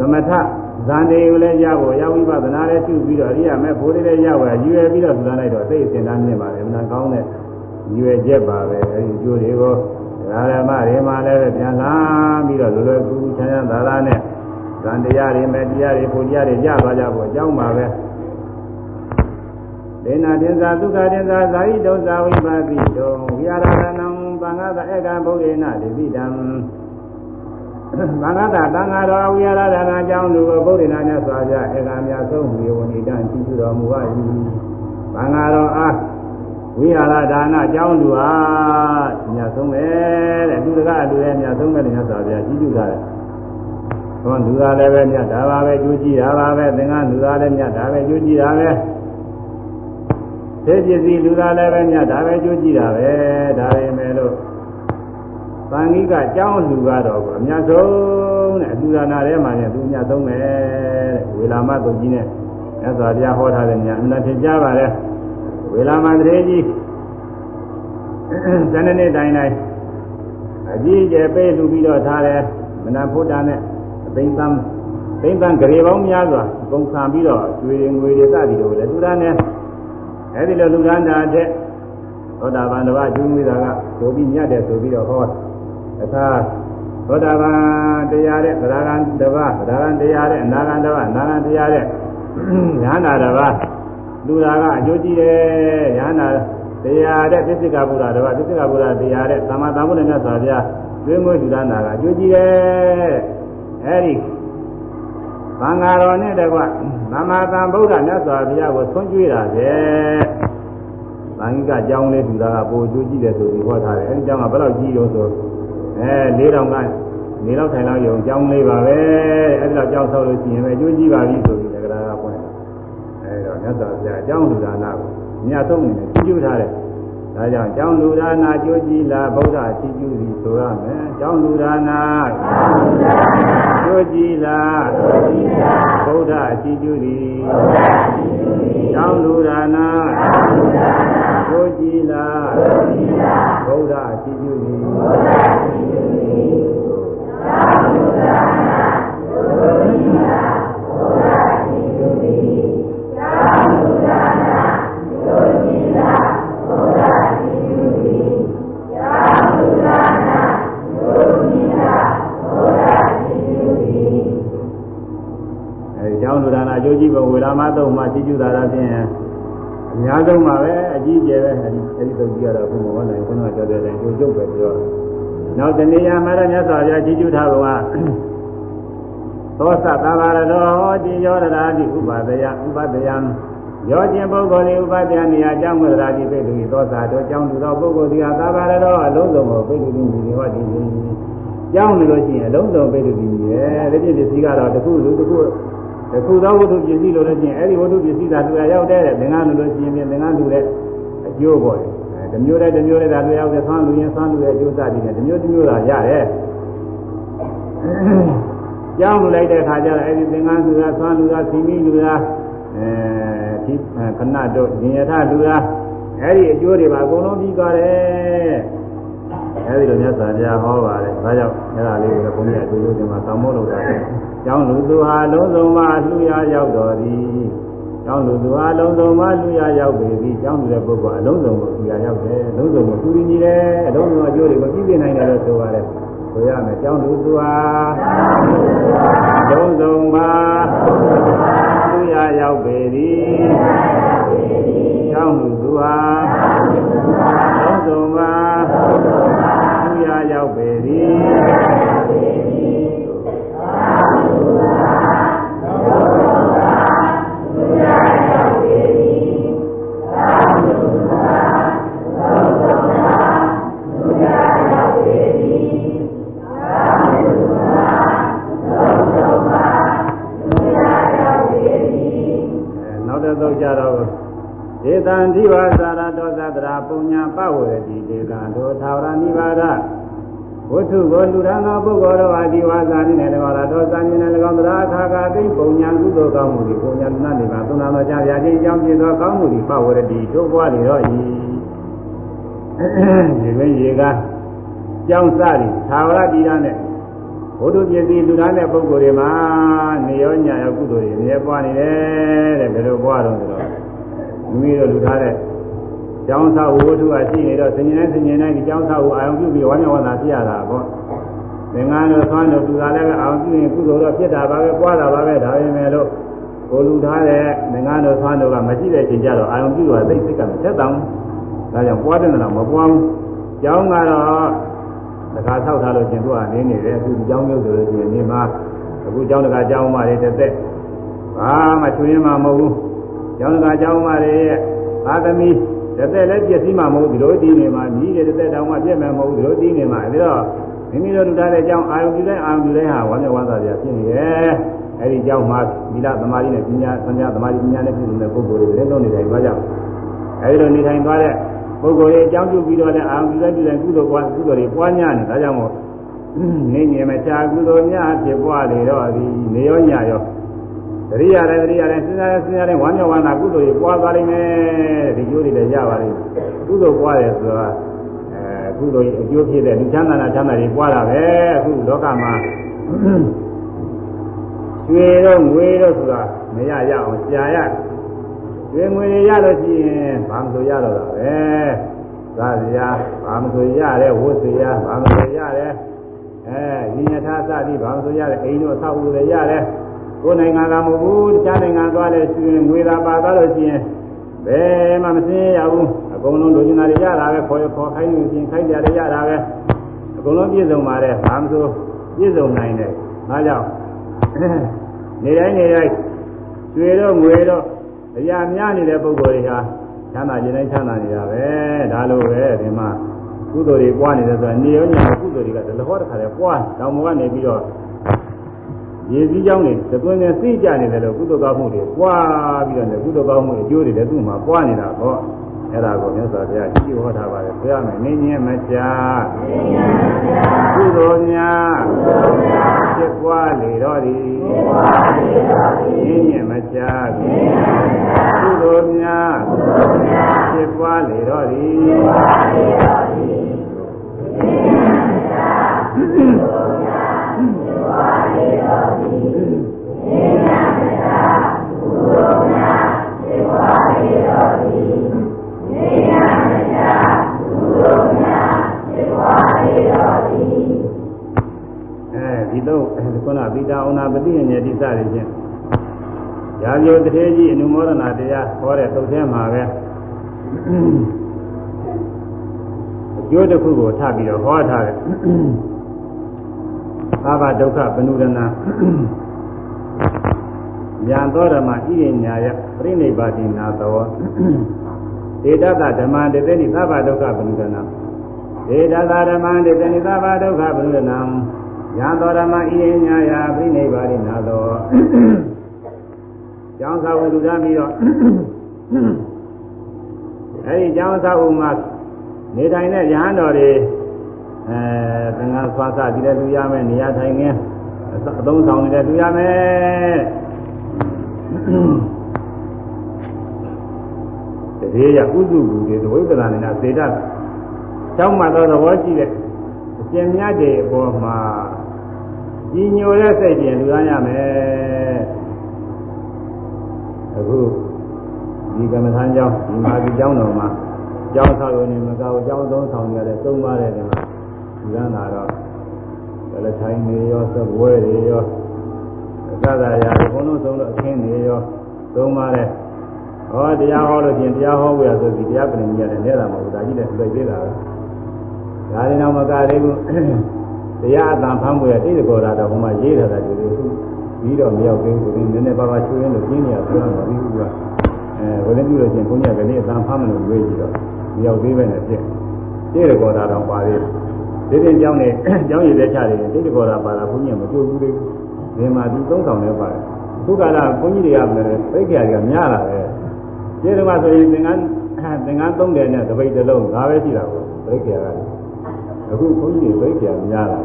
သမထဇန်တွေကိုလည်းရဖို့ရဝိပဿနာလည်းပြုပြီးတော့အရိယာမဲ့ဘိုးလေးလည်းရဖို့ရည်ရွယ်ပြီးတော့လူဒါလိုက်တော့သိအစဉ်တန်းမြင်ပါတယ်မနာကောင်းတဲ့ရည်ရွယ်ချက်ပါပဲအဲဒီအကျိုးတွေကိုဒါရမတွေမှာလည်းပြန်လာပြီးတော့လွယ်လွယ်ကူကူချမ်းချမ်းသာသာနဲ့ဇန်တရားတွေမဲ့တရားတွေပုံတရားတွေရသွားကြဖို့အကြောင်းပါပဲဒေနာတင်္သာဒုက္ခတင်္သာဇာတိဒုဇာဝိပါတိတုံဝိရဒနံဘင်္ဂသဧကဘုရေနဒေတိတံ ဘင်္ဂသတံဃာတော်ဝိရဒနာအကြောင်းလူကိုဘုရေနာမြတ်စွာဘုရားဧကမြတ်ဆုံးဝေဝဏိတံကြည့်တော်မူပါ၏ဘင်္ဂတော်အားဝိဟာရဒါနအကြောင်းလူဟာမြတ်ဆုံးပဲတဲ့သူတကားလူရဲ့မြတ်ဆုံးပဲလို့မြတ်စွာဘုရားကြီးကျူတာတယ်။ဟောလူသားလည်းပဲမြတ်တာပါပဲကြိုးကြည့်တာပါပဲသင်္ကန်းလူသားလည်းမြတ်တာပဲကြိုးကြည့်တာပဲသေပစ္စည်းလူသားလည်းပဲမြတ်တာပဲကြိုးကြည့်တာပဲဒါပေမဲ့လို့ သံဃိကအကြောင်းလူကတော့အမြတ်ဆုံးတဲ့အလူဒါနာထဲမှာเนี่ยသူအမြတ်ဆုံးပဲတဲ့ဝေလာမတုတ်ကြီးနဲ့မြတ်စွာဘုရားဟောထားတဲ့ညာအမှန်တင်ကြပါလေ။ဝေလာမတရေကြီးဇန်နနေ့တိုင်းတိုင်းအကြီးကျယ်ပေးလူပြီးတော့ထားတယ်မနာဖုဒ္ဒနဲ့အသိသံသိသံဂရေပေါင်းများစွာပုံဆံပြီးတော့ရွှေငွေတွေစသည်တို့လည်းသူရနဲ့အဲဒီလိုလူကန္တာတဲ့သောတာပန်တစ်ပါးကျူးမိတာကဆိုပြီးညတ်တယ်ဆိုပြီးတော့ဟော အခါသောတာပန်တရားတဲ့သရဂံတစ်ပါးသရဂံတရားတဲ့အနာဂံတစ်ပါးအနာဂံတရားတဲ့ညာနာတစ်ပါးလူတာကအကျိုးကြီးတယ်ရဟန္တာတရားတဲ့သစ္စိကဘုရားတပါးသစ္စိကဘုရားတရားတဲ့သမ္မာသမ္ဗုဒ္ဓမြတ်စွာဘုရားတွင်းမွေးလူတာနာကအကျိုးကြီးတယ်အဲဒီသံဃာတော်နဲ့တကွသမ္မာသမ္ဗုဒ္ဓမြတ်စွာဘုရားကိုဆွံ့ကျွေးတာပဲသံဃိကအကြောင်းလေးလူတာကပိုအကျိုးကြီးတယ်ဆိုပြီးဟောထားတယ်အဲဒီအကြောင်းကဘယ်တော့ကြီးရောဆို အဲ၄တောင်ကနေလောက်ထိုင်လောက်ယုံအကြောင်းလေးပါပဲအဲဒီတော့အကြောင်းဆောက်လို့ရှိရင်ပဲအကျိုးကြီးပါပြီဆိုပြီးတက္ကရာကပွင့်မြတ်စွာဘုရားအကြောင်းလူဒါနကိုမြတ်ဆုံးနေတယ်ကြည့်ကြထားတယ် ဒါဒါကြောင့်ကျောင်းလူဒါနာကြိုးကြည်လာဗုဒ္ဓအရှိကျူသည်ဆိုရမယ်ကျောင်းလူဒါနာကြိုးကြည်လာဗုဒ္ဓအရှိကျူသည်ကျောင်းလူဒါနာကြိုးကြည်လာဗုဒ္ဓအရှိကျူသည်အဲဒီ ကျောင်းလူဒါနာကြိုးကြည်ဘဝေရမသုံးမှာရှိကျူတာတော့ဖြင့်အများဆုံးပါပဲအကြီးကျယ်ပဲအဲဒီအဲဒီသုံးကြီးကတော့ဘုံဘောနိုင်ခုနကပြောတဲ့တိုးကျုပ်ပဲပြောနောက်တနည်းအားမှာတော့မြတ်စွာဘုရားကြီးကျူထားပုံကသောသသဘာရတော်တိယောရတာတိဥပဒယဥပဒယံရောခြင်းပုဂ္ဂိုလ်ဤဥပဒယနေရာကြောင့်ဝရတာတိပိတုဤသောသာတို့ကြောင့်သူတော်ပုဂ္ဂိုလ်ဒီဟာသဘာရတော်အလုံးစုံကိုပိတုတိဒီဟောဒီကြောင်းလို့ရှိရင်အလုံးစုံပိတုတိရဲ့ဒီပြည့်ပစ္စည်းကတော့တစ်ခုလူတစ်ခု တခုသောဝတ္ထုပစ္စည်းလို့လည်းချင်းအဲ့ဒီဝတ္ထုပစ္စည်းသာသူရရောက်တဲ့သင်္ကန်းလို့လို့ရှိရင်သင်္ကန်းလူတဲ့အကျိုးပေါ်တယ်အဲတစ်မျိုးတဲ့တစ်မျိုးတဲ့သာသူရောက်တဲ့ဆွမ်းလူရင်ဆွမ်းလူရဲ့အကျိုးစသည်နဲ့တစ်မျိုးတစ်မျိုးသာရတယ်ကြောင်းလူလိုက်တဲ့ခါကျတော့အဲ့ဒီသင်္ကန်းလူကဆွမ်းလူကသီမိလူကအဲဒီခဏတော့ဉာဏထလူကအဲ့ဒီအကျိုးတွေပါအကုန်လုံးပြီးသွားတယ် အဲဒီလိုမြတ်စွာဘုရားဟောပါတယ်ဒါကြောင့်အဲ့ဒါလေးကိုဘုန်းကြီးအတူတူဒီမှာသံမိုးလို့တာကျောင်းလူသူဟာလုံးစုံမှလှူရရောက်တော်သည်ကျောင်းလူသူဟာလုံးစုံမှလှူရရောက်ပေသည်ကျောင်းလူတဲ့ပုဂ္ဂိုလ်အလုံးစုံကိုလှူရရောက်တယ်လုံးစုံကိုလှူရည်တယ်အလုံးစုံအကျိုးတွေကိုပြည့်ပြည့်နိုင်တယ်လို့ဆိုပါတယ်ဆိုရမယ်ကျောင်းလူသူဟာလုံးစုံမှလှူရရောက်ပေသည်ကျောင်းလူသူဟာလုံးစုံမှလှူ ရရောက်ပေသည်နောက်တစ်သုတ်ကြတော့ဒေသံဒီဝါသာရတောသတ္တရာပုညပဝရတိဒေသံတို့သာဝရနိဗ္ဗာဒ ဝတ္ထုကိုလူရန်သောပုဂ္ဂိုလ်တော်အဒီဝါစာနိနဲ့၎င်းလာတော်စာနိနဲ့၎င်းတရားခါခါသိပုံညာကုသိုလ်ကောင်းမှုဒီပုံညာသနာနိဗ္ဗာန်သုံးနာသောကြာရာခြင်းအကြောင်းဖြစ်သောကောင်းမှုဒီပဝရတိတို့ဘွားနေတော့ဤဒီလိုရေကကြောင်းစသည်သာဝရတိရနဲ့ဘုဒ္ဓပစ္စည်းလူသားတဲ့ပုဂ္ဂိုလ်တွေမှာနေရောညာရောကုသိုလ်တွေအမြဲပွားနေတယ်တဲ့ဘယ်လိုပွားတော့ဆိုတော့မိမိတို့လူသားတဲ့ ကျောင်းစာဝတ္ထုကရှိနေတော့သင်္ကြန်နဲ့သင်္ကြန်နဲ့ဒီကျောင်းစာကိုအာရုံပြုပြီးဝမ်းမြောက်ဝမ်းသာဖြစ်ရတာပေါ့သင်္ကန်းတို့ဆွမ်းတို့လူသားလည်းအာရုံပြုရင်ကုသိုလ်တော့ဖြစ်တာပါပဲပွားတာပါပဲဒါပေမဲ့လို့ကိုလူသားတဲ့သင်္ကန်းတို့ဆွမ်းတို့ကမရှိတဲ့ချိန်ကျတော့အာရုံပြုတော့သိစိတ်ကမဆက်တောင်းဒါကြောင့်ပွားတဲ့တော့မပွားဘူးကျောင်းကတော့တခါဆောက်ထားလို့ရှင်သူကနေနေတယ်အခုဒီကျောင်းမျိုးဆိုလို့ရှိရင်နေမှာအခုကျောင်းတကာကျောင်းမတွေတစ်သက်ဘာမှချွေးမှမဟုတ်ဘူးကျောင်းတကာကျောင်းမတွေရဲ့သာသမီ တစ်သက်လည်းပြည့်စည်မှမဟုတ်ဒီလိုတည်နေမှာမြည်တဲ့တစ်သက်တောင်မှပြည့်မယ်မဟုတ်ဒီလိုတည်နေမှာအဲဒီတော့မိမိတို့လူသားတဲ့ကျောင်းအာယုံပြုတဲ့အာယုံပြုတဲ့ဟာဝမ်းမြောက်ဝမ်းသာပြဖြစ်နေတယ်အဲဒီကျောင်းမှာဒီလသမာဓိနဲ့ပညာသညာသမာဓိပညာနဲ့ပြည့်စုံတဲ့ပုဂ္ဂိုလ်တွေလည်းလုံးနေတယ်ဘာကြောင့်အဲဒီလိုနေထိုင်သွားတဲ့ပုဂ္ဂိုလ်ရဲ့အကြောင်းပြုပြီးတော့လည်းအာရုံပြုတဲ့ပြုတဲ့ကုသိုလ်ပွားကုသိုလ်တွေပွားများနေဒါကြောင့်မို့နေငြိမ်မချကုသိုလ်များဖြစ်ပွားလေတော့ဒီနေရောညရော တရိယာလည်းတရိယာလည်းစဉ်းစားလည်းစဉ်းစားလည်းဝမ်းမြောက်ဝမ်းသာကုသိုလ်တွေပွားသွားလိမ့်မယ်ဒီကျိုးတွေလည်းရပါလိမ့်မယ်ကုသိုလ်ပွားတယ်ဆိုတာအဲကုသိုလ်အကျိုးဖြစ်တဲ့လူချမ်းသာနာချမ်းသာတွေပွားတာပဲအခုလောကမှာရွှေတော့ငွေတော့ဆိုတာမရရအောင်ရှားရရွှေငွေရလို့ရှိရင်ဘာမှမဆိုရတော့တာပဲသာစရာဘာမှမဆိုရတယ်ဝတ်စရာဘာမှမဆိုရတယ်အဲဉာဏ်ထာသတိဘာမှမဆိုရတယ်အိမ်တို့ဆောက်ဦးလည်းရတယ် ကိုယ်နိုင်ငံကမဟုတ်ဘူးတခြားနိုင်ငံသွားလဲရှိရင်ငွေသာပါသွားလို့ရှိရင်ဘယ်မှမစင်းရဘူးအကုန်လုံးလူကျင်တာတွေရတာပဲခေါ်ရခေါ်ခိုင်းလို့ရှိရင်ခိုင်းကြတယ်ရတာပဲအကုန်လုံးပြည့်စုံပါတယ်ဘာမှမဆိုပြည့်စုံနိုင်တယ်ဒါကြောင့်နေတိုင်းနေတိုင်းကျွေတော့ငွေတော့အရာများနေတဲ့ပုဂ္ဂိုလ်တွေဟာချမ်းသာခြင်းတိုင်းချမ်းသာနေတာပဲဒါလိုပဲဒီမှာကုသိုလ်တွေပွားနေတယ်ဆိုတာနေရောညာကုသိုလ်တွေကတလဟောတစ်ခါတည်းပွားတောင်ပေါ်ကနေပြီးတော့ ရေစည်းကြောင်းတွေသသွင်းနဲ့စိကြနေတယ်လို့ကုသိုလ်ကောင်းမှုတွေပွားပြီးတော့လည်းကုသိုလ်ကောင်းမှုအကျိုးတွေလည်းသူ့မှာပွားနေတာပေါ့အဲ့ဒါကိုမြတ်စွာဘုရားကြည့်ဟောထားပါတယ်ဆိုရမယ်နင်းညင်းမချကုသိုလ်များဖြစ်ပွားလေတော့သည်နင်းညင်းမချကုသိုလ်များဖြစ်ပွားလေတော့သည် ကြီးအနုမောဒနာတရားဟောတဲ့သုတ်ထဲမှာပဲအကျိုးတစ်ခုကိုထပ်ပြီးတော့ဟောထားတယ် သာဘဒုက္ခပနုဒနာညာသောဓမ္မဣရိညာယပြိနိဗ္ဗာတိနာသောဒေတတဓမ္မတေတိသဗ္ဗဒုက္ခပနုဒနာဒေတတဓမ္မတေတိသဗ္ဗဒုက္ခပနုဒနာယံသောဓမ္မဣရိညာယပြိနိဗ္ဗာရိနာသောကျောင်းသာဝလူသားပြီးတော့အဲဒီကျောင်းသာဝမှာနေထိုင်တဲ့ရဟန်းတော်တွေ အဲသင်္ဃာဆွာသပြီးတဲ့လူရမယ်နေရာထိုင်ခင်းအသုံးဆောင်နေတဲ့လူရမယ်တရေရဥစုကူတွေသဝိပ္ပန္နနာစေတကျောင်းမှာတော့သဘောရှိတဲ့အရှင်မြတ်တွေအပေါ်မှာကြီးညိုတဲ့စိတ်ပြင်လူသားရမယ်အခုဒီကမ္မထမ်းကျောင်းဒီမာဒီကျောင်းတော်မှာကျောင်းဆောက်လို့နေမကောက်ကျောင်းသုံးဆောင်ရတဲ့သုံးပါးတဲ့က မှာလူသားနာတော့ဘယ်လိုထိုင်နေရောသဘွဲတွေရောသဒ္ဒါရာဘုံလုံးဆုံးလို့အခင်းနေရောသုံးပါးတဲ့ဟောတရားဟောလို့ချင်းတရားဟောဖို့ရဆိုပြီးတရားပြင်ကြီးရတယ်လဲတာမဟုတ်ဘူးဒါကြီးလည်းပြိတ်သေးတာပဲဒါရင်တော့မကသေးဘူးတရားအတန်ဖမ်းမှုရတိတကောတာတော့ဟိုမှာရေးထားတာဒီလိုပြီးတော့မရောက်သေးဘူးဒီနည်းနည်းပါးပါးချွေးရင်းလို့ပြင်းနေရဆိုတော့မပြီးဘူးကအဲဘယ်လိုပြုလို့ချင်းဘုန်းကြီးကလည်းအတန်ဖမ်းမလို့ဝေးပြီးတော့မရောက်သေးပဲနဲ့ပြည့်တိတကောတာတော့ပါသေးတယ် ဒီတင်ကြောင်းနေကြောင်းရည်တဲ့ချတယ်တိတကောတာပါတာဘုန်းကြီးကမကြိုးဘူးသေးဘူးဒီမှာဒီသုံးဆောင်နဲ့ပါတယ်ခုကလာဘုန်းကြီးတွေကမယ်ပိတ်ကြတွေကများလာတယ်ဒီတော့မှဆိုရင်သင်္ကန်းသင်္ကန်းသုံးတယ်နဲ့တပိတ်တစ်လုံးငါပဲရှိတာကိုပိတ်ကြရတယ်အခုဘုန်းကြီးတွေပိတ်ကြများလာ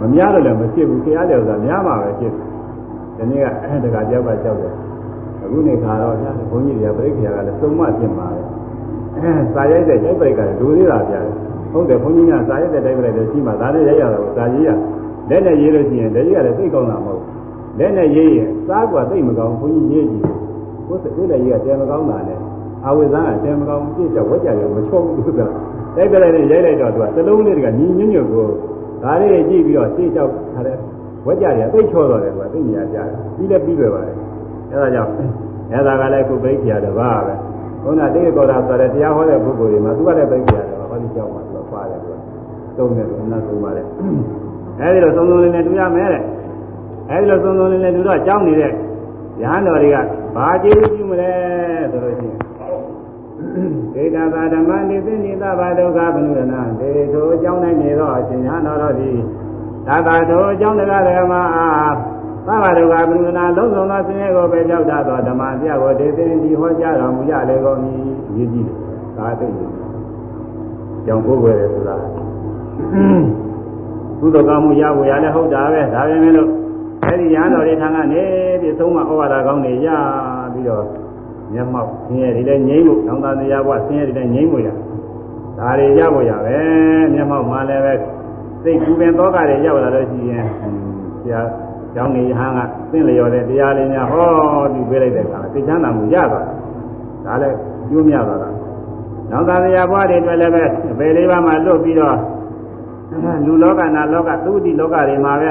မများလို့လည်းမဖြစ်ဘူးတရားကြောက်တာများမှာပဲဖြစ်ဒီနေ့ကတခါကြောက်ကကြောက်တယ်အခုနေခါတော့ညာဘုန်းကြီးတွေကပြိခရာကလည်းသုံးမဖြစ်မှာပဲအဲစာရိုက်တဲ့ရိုက်ပိုက်ကလည်းဒူသေးတာပြတယ် ဟုတ်တယ်ဘုန်းကြီးများစာရက်တဲ့တိုင်းပဲလည်းရှိမှဒါလည်းရိုက်ရတာကိုစာရေးရလက်နဲ့ရေးလို့ရှိရင်တကြီးကလည်းသိကောင်းတာမဟုတ်လက်နဲ့ရေးရင်စားကွာသိမကောင်းဘုန်းကြီးရေးကြည့်ကိုယ်စိတ်လည်းရေးရတယ်မကောင်းတာလည်းအဝိဇ္ဇာကတယ်မကောင်းပြည့်ကြဝက်ကြရောမချောဘူးသူကတိုက်ပဲလည်းရိုက်လိုက်တော့သူကသလုံးလေးတွေကညီညွတ်ညွတ်ကိုဒါလေးကြည့်ပြီးတော့ရှေ့ကြောက်ထားတယ်ဝက်ကြရသိချောတော့တယ်သူကသိနေရကြပြီးလည်းပြီးပဲပါတယ်အဲဒါကြောင့်အဲဒါကလည်းခုပိဋကရာတစ်ပါးပဲခုနတိရကောတာဆိုတဲ့တရားဟောတဲ့ပုဂ္ဂိုလ်တွေမှာသူကလည်းပိဋကရာတယ်ဟောဒီကြောက်မှာ သုံးတယ်လို့အနတ်ဆုံးပါတယ်အဲဒီလိုသုံးသုံးလေးနဲ့တူရမယ်တဲ့အဲဒီလိုသုံးသုံးလေးနဲ့တူတော့ကြောင်းနေတဲ့ရဟန်းတော်တွေကဘာကျေးဇူးပြုမလဲဆိုလို့ရှိရင်ဒေတာသာဓမ္မနိသိနိသဘာဒုက္ခဘနုရဏဒေထိုအကြောင်း၌နေသောအရှင်ညာတော်တို့သည်သာသာထိုအကြောင်းတရားဓမ္မအားသဘာဒုက္ခဘနုရဏလုံးစုံသောဆင်းရဲကိုပဲကြောက်တတ်သောဓမ္မပြကိုဒေသိတိဟောကြားတော်မူကြလေကုန်၏ရည်ကြည့်တယ်ဒါသိတယ်ကြောင်ကိုယ်ွယ်တယ်ဆိုတာ ကုသကမှုရဖို့ရလဲဟုတ်တာပဲဒါပဲမလို့အဲဒီရဟန်းတော်တွေထံကနေပြီးသုံးမဩဝါဒကောင်းတွေရပြီးတော့မျက်မှောက်ဆင်းရဲတွေလည်းငြိမ့်ဖို့နောင်တတရားဘဝဆင်းရဲတွေလည်းငြိမ့်ဖို့ရဒါတွေရဖို့ရပဲမျက်မှောက်မှလည်းပဲစိတ်ကူပင်သောကတွေရောက်လာလို့ရှိရင်ဆရာကျောင်းနေဟန်းကသင်လျော်တဲ့တရားလေးများဟောဒီပေးလိုက်တဲ့အခါစိတ်ချမ်းသာမှုရသွားတာဒါလည်းကျိုးမြသွားတာနောင်တတရားဘဝတွေအတွက်လည်းပဲအပေလေးပါးမှလွတ်ပြီးတော့ လူလောကနာလောကသုတိလောကတွေမှာပဲ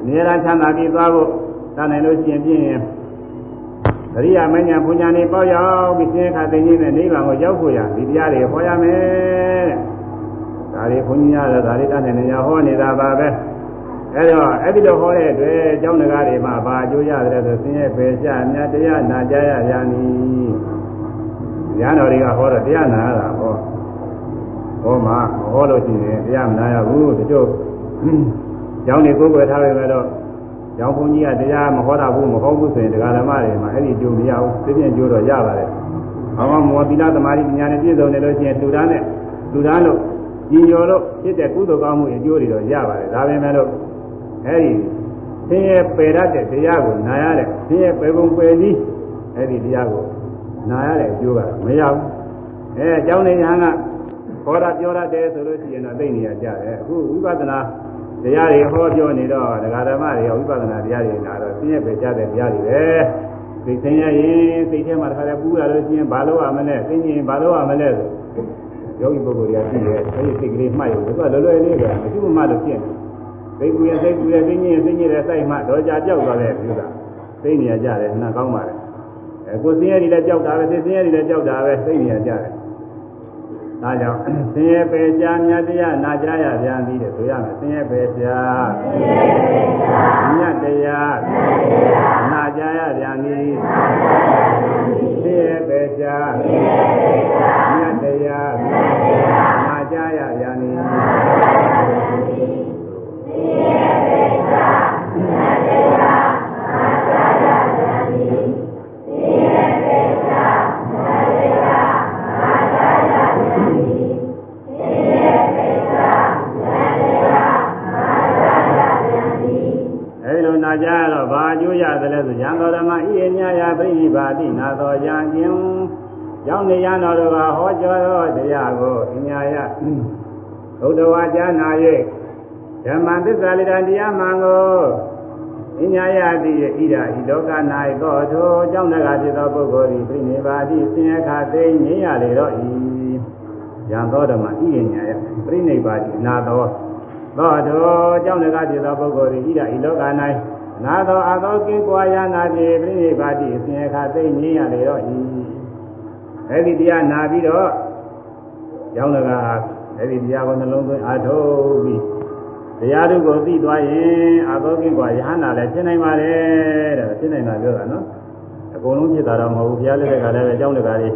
အနေရာချမ်းသာပြီးသွားဖို့တန်နိုင်လို့ရှိရင်ပြင်းတရိယာမညာပူညာနေပေါ့ရောက်ပြီးသင်္ခါသိင်းနဲ့နိဗ္ဗာန်ကိုရောက်ဖို့ရဒီတရားတွေဟောရမယ်တဲ့ဒါတွေဘုန်းကြီးများတော့ဒါတွေတန်နိုင်နေရဟောနေတာပါပဲအဲတော့အဲ့ဒီလိုဟောတဲ့အတွက်အကြောင်းတရားတွေမှာဘာအကျိုးရတယ်ဆိုသင်ရဲ့ပဲကြအများတရားနာကြရရန်ဤညာတော်တွေကဟောတော့တရားနာရတာဟော ဟောမှာဟောလို့ရှိရင်တရားမနာရဘူးတချို့ကျောင်းတွေကိုယ်ွယ်ထားပေမဲ့တော့ကျောင်းဘုန်းကြီးကတရားမဟောတာဘူးမဟောဘူးဆိုရင်တရားဓမ္မတွေမှာအဲ့ဒီအကျိုးမရဘူးသိပြင်းကျိုးတော့ရပါတယ်ဘာမှမောသီလသမာဓိပညာနဲ့ပြည့်စုံနေလို့ရှိရင်လူသားနဲ့လူသားလို့ညီညော်လို့ဖြစ်တဲ့ကုသိုလ်ကောင်းမှုအကျိုးတွေတော့ရပါတယ်ဒါပေမဲ့လို့အဲဒီသင်ရဲ့ပယ်ရတဲ့တရားကိုနာရတဲ့သင်ရဲ့ပယ်ပုံပယ်ကြီးအဲဒီတရားကိုနာရတဲ့အကျိုးကမရဘူးအဲအကြောင်းနေဟန်က ခေါ်တာပြောရတယ်ဆိုလို့ရှိရင်တော့သိနေရကြတယ်အခုဝိပဿနာတရားတွေဟောပြောနေတော့ဒကာဓမ္မတွေကဝိပဿနာတရားတွေနာတော့သင်ရဲ့ပယ်ကြတဲ့တရားတွေပဲစိတ်ဆင်းရဲရင်စိတ်ထဲမှာတစ်ခါတည်းပူလာလို့ရှိရင်ဘာလို့ရမလဲသိရင်ဘာလို့ရမလဲဆိုယောဂီပုဂ္ဂိုလ်တွေကရှိတယ်အဲဒီစိတ်ကလေးမှတ်ရုံသူကလွယ်လွယ်လေးပဲမရှိမှလို့ဖြစ်နေစိတ်ကူရစိတ်ကူရသိရင်သိရင်တဲ့စိုက်မှတော့ကြာကြောက်သွားတယ်ပြုတာသိနေရကြတယ်နှံကောင်းပါလေအဲကိုစင်းရဲတွေလည်းကြောက်တာပဲသိစင်းရဲတွေလည်းကြောက်တာပဲသိနေရကြတယ် ဒါကြောင့်ဆင်းရဲပေချာမြတ်တရားနာကြရပြန်ပြီးတယ်ဆိုရမယ်ဆင်းရဲပေချာမြတ်တရားနာကြရပြန်ပြီးဆင်းရဲပေချာမြတ်တရားနာကြရပြန် အကျိုးရသလဲဆိုရံတော်ဓမ္မဤအညာယပြိဋိဘာတိနာတော်ကြခြင်းရောက်နေရတော်တို့ကဟောကြားသောတရားကိုအညာယဘုဒ္ဓဝါကြားနာ၍ဓမ္မသစ္စာလိတံတရားမှန်ကိုအညာယတိဣဒာဤလောက၌သောထိုကြောင့်တကားဖြစ်သောပုဂ္ဂိုလ်သည်ပြိနေပါတိဆင်းရဲခသိငြိမ်းရလေတော့ဤရံတော်ဓမ္မဤအညာယပြိနေပါတိနာတော်သောတောကြောင့်တကားဖြစ်သောပုဂ္ဂိုလ်သည်ဣဒာဤလောက၌ နာသောအသောကိကွာယနာတိပြိနိဗ္ဗာတိအစဉ်အခါသိငြိရလေတော့ဤအဲ့ဒီတရားနာပြီးတော့ရောင်းတကားအဲ့ဒီတရားကိုနှလုံးသွင်းအားထုတ်ပြီးတရားတို့ကိုသိသွားရင်အသောကိကွာယနာလည်းဖြစ်နိုင်ပါတယ်တဲ့ဖြစ်နိုင်တာပြောတာနော်အကုန်လုံးဖြစ်တာတော့မဟုတ်ဘူးဘုရားလက်ထက်ကလည်းအကြောင်းတကားလေး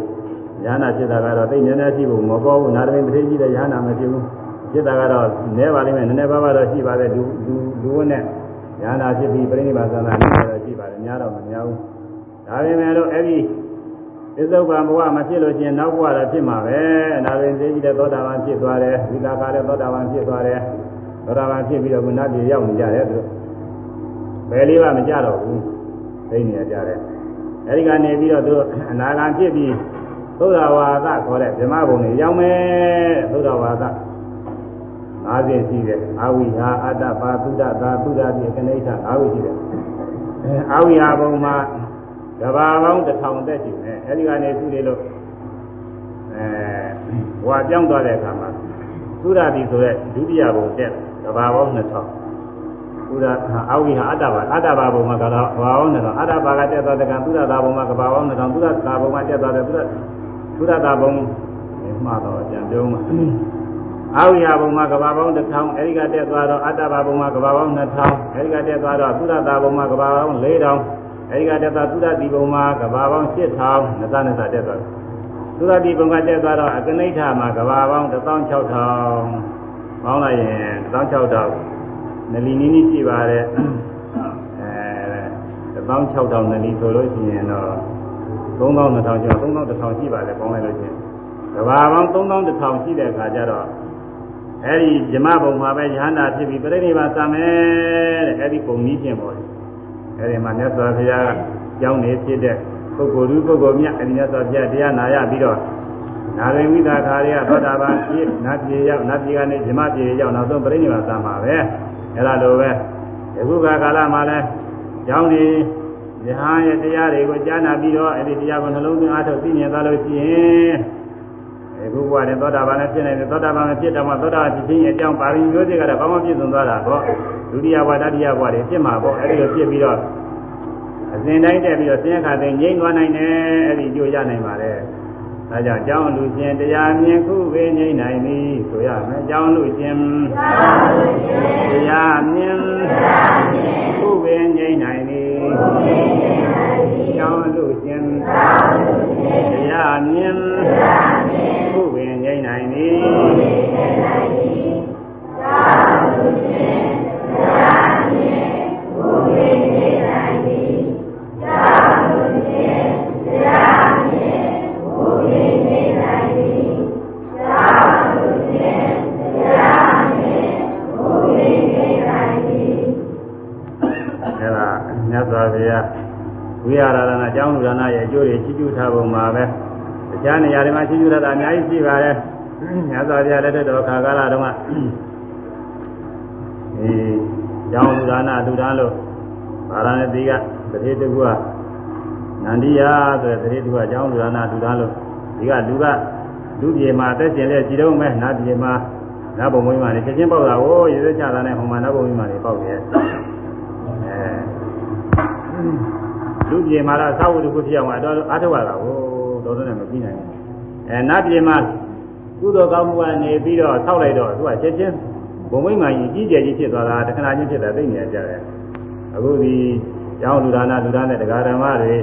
ယဟနာဖြစ်တာကတော့သိနေနေရှိဖို့မပေါ်ဘူးနာသမင်ပဋိကြီးတဲ့ယဟနာမဖြစ်ဘူးဖြစ်တာကတော့နည်းပါလိမ့်မယ်နည်းနည်းပါးပါးတော့ရှိပါသေးတယ်လူလူလူဝနဲ့ ယဟနာဖြစ်ပြီးပြိဋိဘာသနာနည်းတော့ရှိပါတယ်များတော့မများဘူးဒါပေမဲ့လို့အဲ့ဒီသစ္စုပ္ပန်ဘဝမဖြစ်လို့ရှိရင်နောက်ဘဝတော့ဖြစ်မှာပဲအနာရင်သိကြီးတဲ့သောတာပန်ဖြစ်သွားတယ်ဝိသကာလည်းသောတာပန်ဖြစ်သွားတယ်သောတာပန်ဖြစ်ပြီးတော့ခုနတ်ပြည်ရောက်နေကြတယ်သူတို့ဘယ်လေးပါမကြတော့ဘူးသိနေရကြတယ်အဲဒီကနေပြီးတော့သူအနာဂံဖြစ်ပြီးသုဒ္ဓဝါဒခေါ်တဲ့ဗြဟ္မဘုံတွေရောက်မယ်သုဒ္ဓဝါဒ ၅ဆင့်ရှိတယ်အာဝိဟာအတ္တပါသုဒ္ဓသာသုဒ္ဓပြကိဋ္ဌ၅ဝိရှိတယ်အာဝိဟာဘုံမှာကဘာပေါင်းတစ်ထောင်သက်ရှိတယ်အဲဒီကနေသူတွေလို့အဲဟွာပြောင်းသွားတဲ့အခါမှာသုဒ္ဓတိဆိုတဲ့ဒုတိယဘုံတက်ကဘာပေါင်း2000သုဒ္ဓအာဝိဟာအတ္တပါအတ္တပါဘုံမှာကဘာပေါင်း2000အတ္တပါကတက်သွားတဲ့ကံသုဒ္ဓသာဘုံမှာကဘာပေါင်း2000သုဒ္ဓသာဘုံမှာတက်သွားတဲ့သုဒ္ဓသုဒ္ဓသာဘုံမှာတော့ပြန်ပြောမှာ အာဝိဟာဘုံမှာကဘာပေါင်း1000အဲဒီကတက်သွားတော့အတ္တပါဘုံမှာကဘာပေါင်း2000အဲဒီကတက်သွားတော့သုဒ္ဓသာဘုံမှာကဘာပေါင်း4000အဲဒီကတက်သွားသုဒ္ဓတိဘုံမှာကဘာပေါင်း8000နသနသတက်သွားသုဒ္ဓတိဘုံကတက်သွားတော့အကနိဋ္ဌမှာကဘာပေါင်း16000ပေါင်းလိုက်ရင်16000နလီနီးနီးရှိပါတယ်အဲ16000နလီဆိုလို့ရှိရင်တော့3200ကျော်3100ရှိပါတယ်ပေါင်းလိုက်လို့ရှိရင်ကဘာပေါင်း3100ရှိတဲ့အခါကျတော့ အဲဒီဇမဘုံမှာပဲယဟန္တာဖြစ်ပြီးပြိဋိဘာသမယ်တဲ့အဲဒီပုံနည်းချင်းပေါ်တယ်အဲဒီမှာမြတ်စွာဘုရားကကြောင်းနေဖြစ်တဲ့ပုဂ္ဂိုလ်သူပုဂ္ဂိုလ်မြတ်အဲဒီမြတ်စွာဘုရားတရားနာရပြီးတော့နာရိဝိသခာရယသောတာပန်ဖြစ်နတ်ပြည်ရောက်နတ်ပြည်ကနေဇမပြည်ရောက်နောက်ဆုံးပြိဋိဘာသမှာပဲအဲလိုပဲယခုကကာလမှာလဲကြောင်းနေယဟန်ရဲ့တရားတွေကိုကြားနာပြီးတော့အဲဒီတရားကိုနှလုံးသွင်းအားထုတ်သိမြင်သွားလို့ရှိရင် အခုဘဝနဲ့သောတာပန်နဲ့ဖြစ်နေတယ်သောတာပန်နဲ့ဖြစ်တော့မှသောတာဖြစ်ခြင်းအကြောင်းပါရမီမျိုးစေ့ကတော့ဘာမှပြည့်စုံသွားတာပေါ့ဒုတိယဘဝတတိယဘဝတွေဖြစ်မှာပေါ့အဲဒီလိုဖြစ်ပြီးတော့အစဉ်တိုင်းတက်ပြီးတော့ဆင်းရဲခါသိငြိမ့်သွားနိုင်တယ်အဲဒီကြိုးရနိုင်ပါတယ်ဒါကြောင့်ကျောင်းလူချင်းတရားမြင်ခုပဲငြိမ့်နိုင်ပြီဆိုရမယ်ကျောင်းလူချင်းတရားမြင်ခုပဲငြိမ့်နိုင်ပြီကျောင်း လူချင်းတရားမြင်ခုပင်ငြိမ့်နိုင်သည်တ် တခြားနေရာတွေမှာချီးကျူးထားတာအများကြီးရှိပါတယ်မြတ်စွာဘုရားလက်ထက်တော်ခါကာလတုန်းကဒီကျောင်းလူဒါနလူဒါနလို့ဗာရာဏသီကတတိတကူကနန္ဒီယာဆိုတဲ့တတိတကူကကျောင်းလူဒါနလူဒါနလို့ဒီကလူကလူပြေမှာအသက်ရှင်တဲ့ခြေတုံးမဲ့နတ်ပြေမှာနတ်ဘုံမွေးမှာနေချက်ချင်းပေါက်တာကိုရေစက်ချတာနဲ့ဟိုမှာနတ်ဘုံမွေးမှာနေပေါက်တယ်အဲလူပြေမှာတော့သာဝတ္ထုခုဖြစ်အောင်အတော်အားထုတ်ရတာကို တော်တော်နဲ့မပြီးနိုင်ဘူးအဲနတ်ပြေမှာကုသိုလ်ကောင်းမှုကနေပြီးတော့ဆောက်လိုက်တော့သူကချက်ချင်းဘုံမွေးမှာကြီးကြီးကျယ်ကြီးဖြစ်သွားတာတခဏချင်းဖြစ်တာသိနေကြတယ်အခုဒီကျောင်းလူဒါနလူဒါနနဲ့တရားဓမ္မတွေ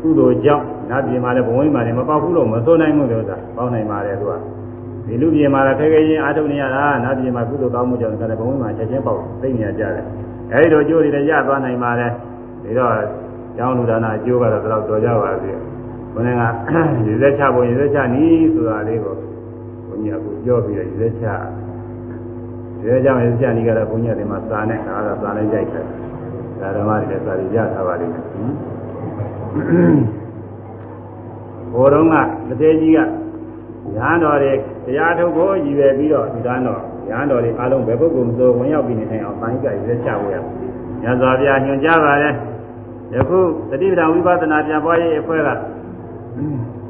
ကုသိုလ်ကြောင့်နတ်ပြည်မှာလည်းဘုံဝိမာန်တွေမပေါက်ဘူးလို့မစိုးနိုင်ဘူးလို့ဆိုတာပေါက်နိုင်ပါတယ်သူကဒီလူပြည်မှာလည်းခဲခဲချင်းအားထုတ်နေရတာနတ်ပြည်မှာကုသိုလ်ကောင်းမှုကြောင့်လည်းဘုံဝိမာန်ချက်ချင်းပေါက်သိနေကြတယ်အဲဒီလိုကျိုးတွေလည်းရသွားနိုင်ပါတယ်ဒီတော့ကျောင်းလူဒါနအကျိုးကတော့တော့တော်ကြပါစေ ဘုန်းကရေသက်ချပုံရေသက်ချနီးဆိုတာလေးကိုဘုန်းကြီးအခုပြောပြီးတော့ရေသက်ချရေသက်ချရေသက်ချနီးကတော့ဘုန်းကြီးကဒီမှာစာနဲ့ဒါကတော့စာနဲ့ရိုက်တယ်ဒါဓမ္မတွေလည်းစာတွေရထားပါလိမ့်မယ်ဘိုးတော်ကမသေးကြီးကရဟန်းတော်တွေတရားထုတ်ကိုရည်ရွယ်ပြီးတော့ဒီကန်းတော်ရဟန်းတော်တွေအားလုံးဘယ်ပုဂ္ဂိုလ်မဆိုဝင်ရောက်ပြီးနေနိုင်အောင်ဘာကြီးကရည်ရွယ်ချဝဲရညဇောပြညွှန်ကြားပါတယ်ယခုတတိပဒဝိပဿနာပြန်ပွားရေးအဖွဲ့က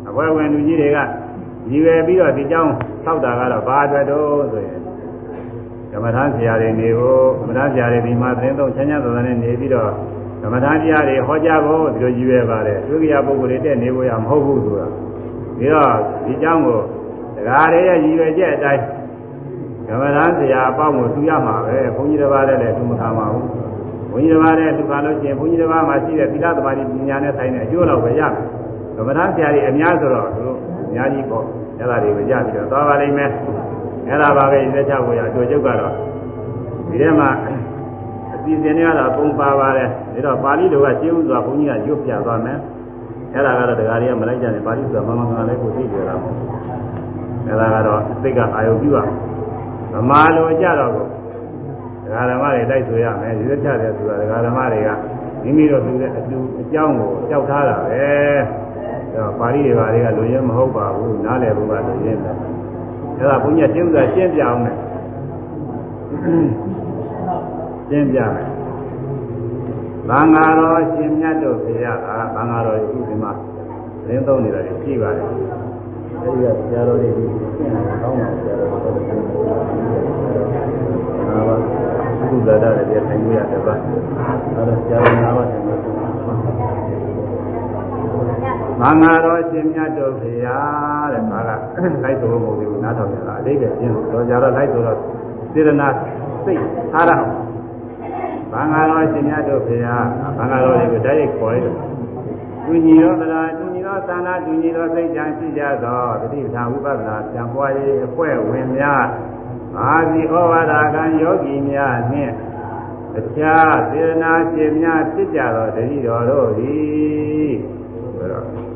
အဘွယ်ဝင်လူကြီးတွေကရည်ရွယ်ပြီးတော့ဒီကြောင်းထောက်တာကတော့ဘာအတွက်တော့ဆိုရင်ကမ္မထာဆရာတွေနေဖို့ကမ္မထာဆရာတွေဒီမှာသင်တော့ချမ်းသာသာနဲ့နေပြီးတော့ကမ္မထာတရားတွေဟောကြားဖို့ဒီလိုရည်ရွယ်ပါတယ်သူကရပုဂ္ဂိုလ်တွေတက်နေဖို့ရမဟုတ်ဘူးဆိုတာပြီးတော့ဒီကြောင်းကိုတရားတွေရဲ့ရည်ရွယ်ချက်အတိုင်းကမ္မထာဆရာအပေါင်းကိုသူရမှာပဲဘုန်းကြီးတစ်ပါးလည်းသူမခံပါဘူးဘုန်းကြီးတစ်ပါးလည်းသူကလို့ချင်းဘုန်းကြီးတစ်ပါးမှရှိတဲ့သီလသမာဓိပညာနဲ့ဆိုင်တဲ့အကျိုးတော့ပဲရမယ် ကမ္မထာဆရာတွေအများဆိုတော့သူတို့အများကြီးပေါ့အဲ့ဒါတွေကိုရပြီးတော့သွားပါလိမ့်မယ်အဲ့ဒါပါပဲလက်ချဖို့ရအကျိုးချုပ်ကတော့ဒီထဲမှာစီစဉ်နေရတာပုံပါပါတယ်ဒါတော့ပါဠိတော်ကရှင်းဥစွာဘုန်းကြီးကရွတ်ပြသွားမယ်အဲ့ဒါကတော့ဒကာတွေကမလိုက်ကြနဲ့ပါဠိဆိုတာမမငါလည်းကိုသိကြတာပေါ့အဲ့ဒါကတော့စိတ်ကအာယုပြုရဗမာလိုကြတော့ကိုဒကာဓမ္မတွေလိုက်ဆိုရမယ်ဒီသက်ချတယ်ဆိုတာဒကာဓမ္မတွေကမိမိတို့သူတဲ့အတူအကြောင်းကိုကြောက်ထားတာပဲ အဲ့တော့ပါဠိတွေပါတွေကလူရင်းမဟုတ်ပါဘူးနားလည်ဖို့ကလူရင်းပဲအဲ့ဒါဘုန်းကြီးရှင်းဥစွာရှင်းပြအောင်မယ်ရှင်းပြမယ်။ဘာငါတော်ရှင်မြတ်တို့ဖေရကဘာငါတော်ဒီဒီမှာသင်သုံးနေတာရှိပါတယ်။အဲဒီကဆရာတော်တွေဒီရှင်းတာကောင်းပါဆရာတော်တွေ။ဟာပါဘုရားတရားတွေထိုင်ရတဲ့ပါ။အဲဒါဆရာတော်နာမတယ် ဘာငါတော်ရှင်မြတ်တို့ဖေရတဲ့ဘာကလိုက်ဆိုလို့မဟုတ်ဘူးနားထောင်ကြတာအလေးကပြင်းတော့ကြတော့လိုက်ဆိုတော့စေရနာစိတ်အားရအောင်ဘင်္ဂါတော်ရှင်မြတ်တို့ဖေဟာဘင်္ဂါတော်တွေကိုတိုက်ရိုက်ခေါ်ရတယ်။သူညီတော်တရားသူညီတော်သာနာသူညီတော်စိတ်ကြံရှိကြသောတတိပဌာဝိပဿနာပြန်ပွားရေးအဖွဲ့ဝင်များအာဇီဩဝါဒကံယောဂီများနှင့်အခြားစေနာရှင်များဖြစ်ကြသောတတိတော်တို့သည်ဆိုတော့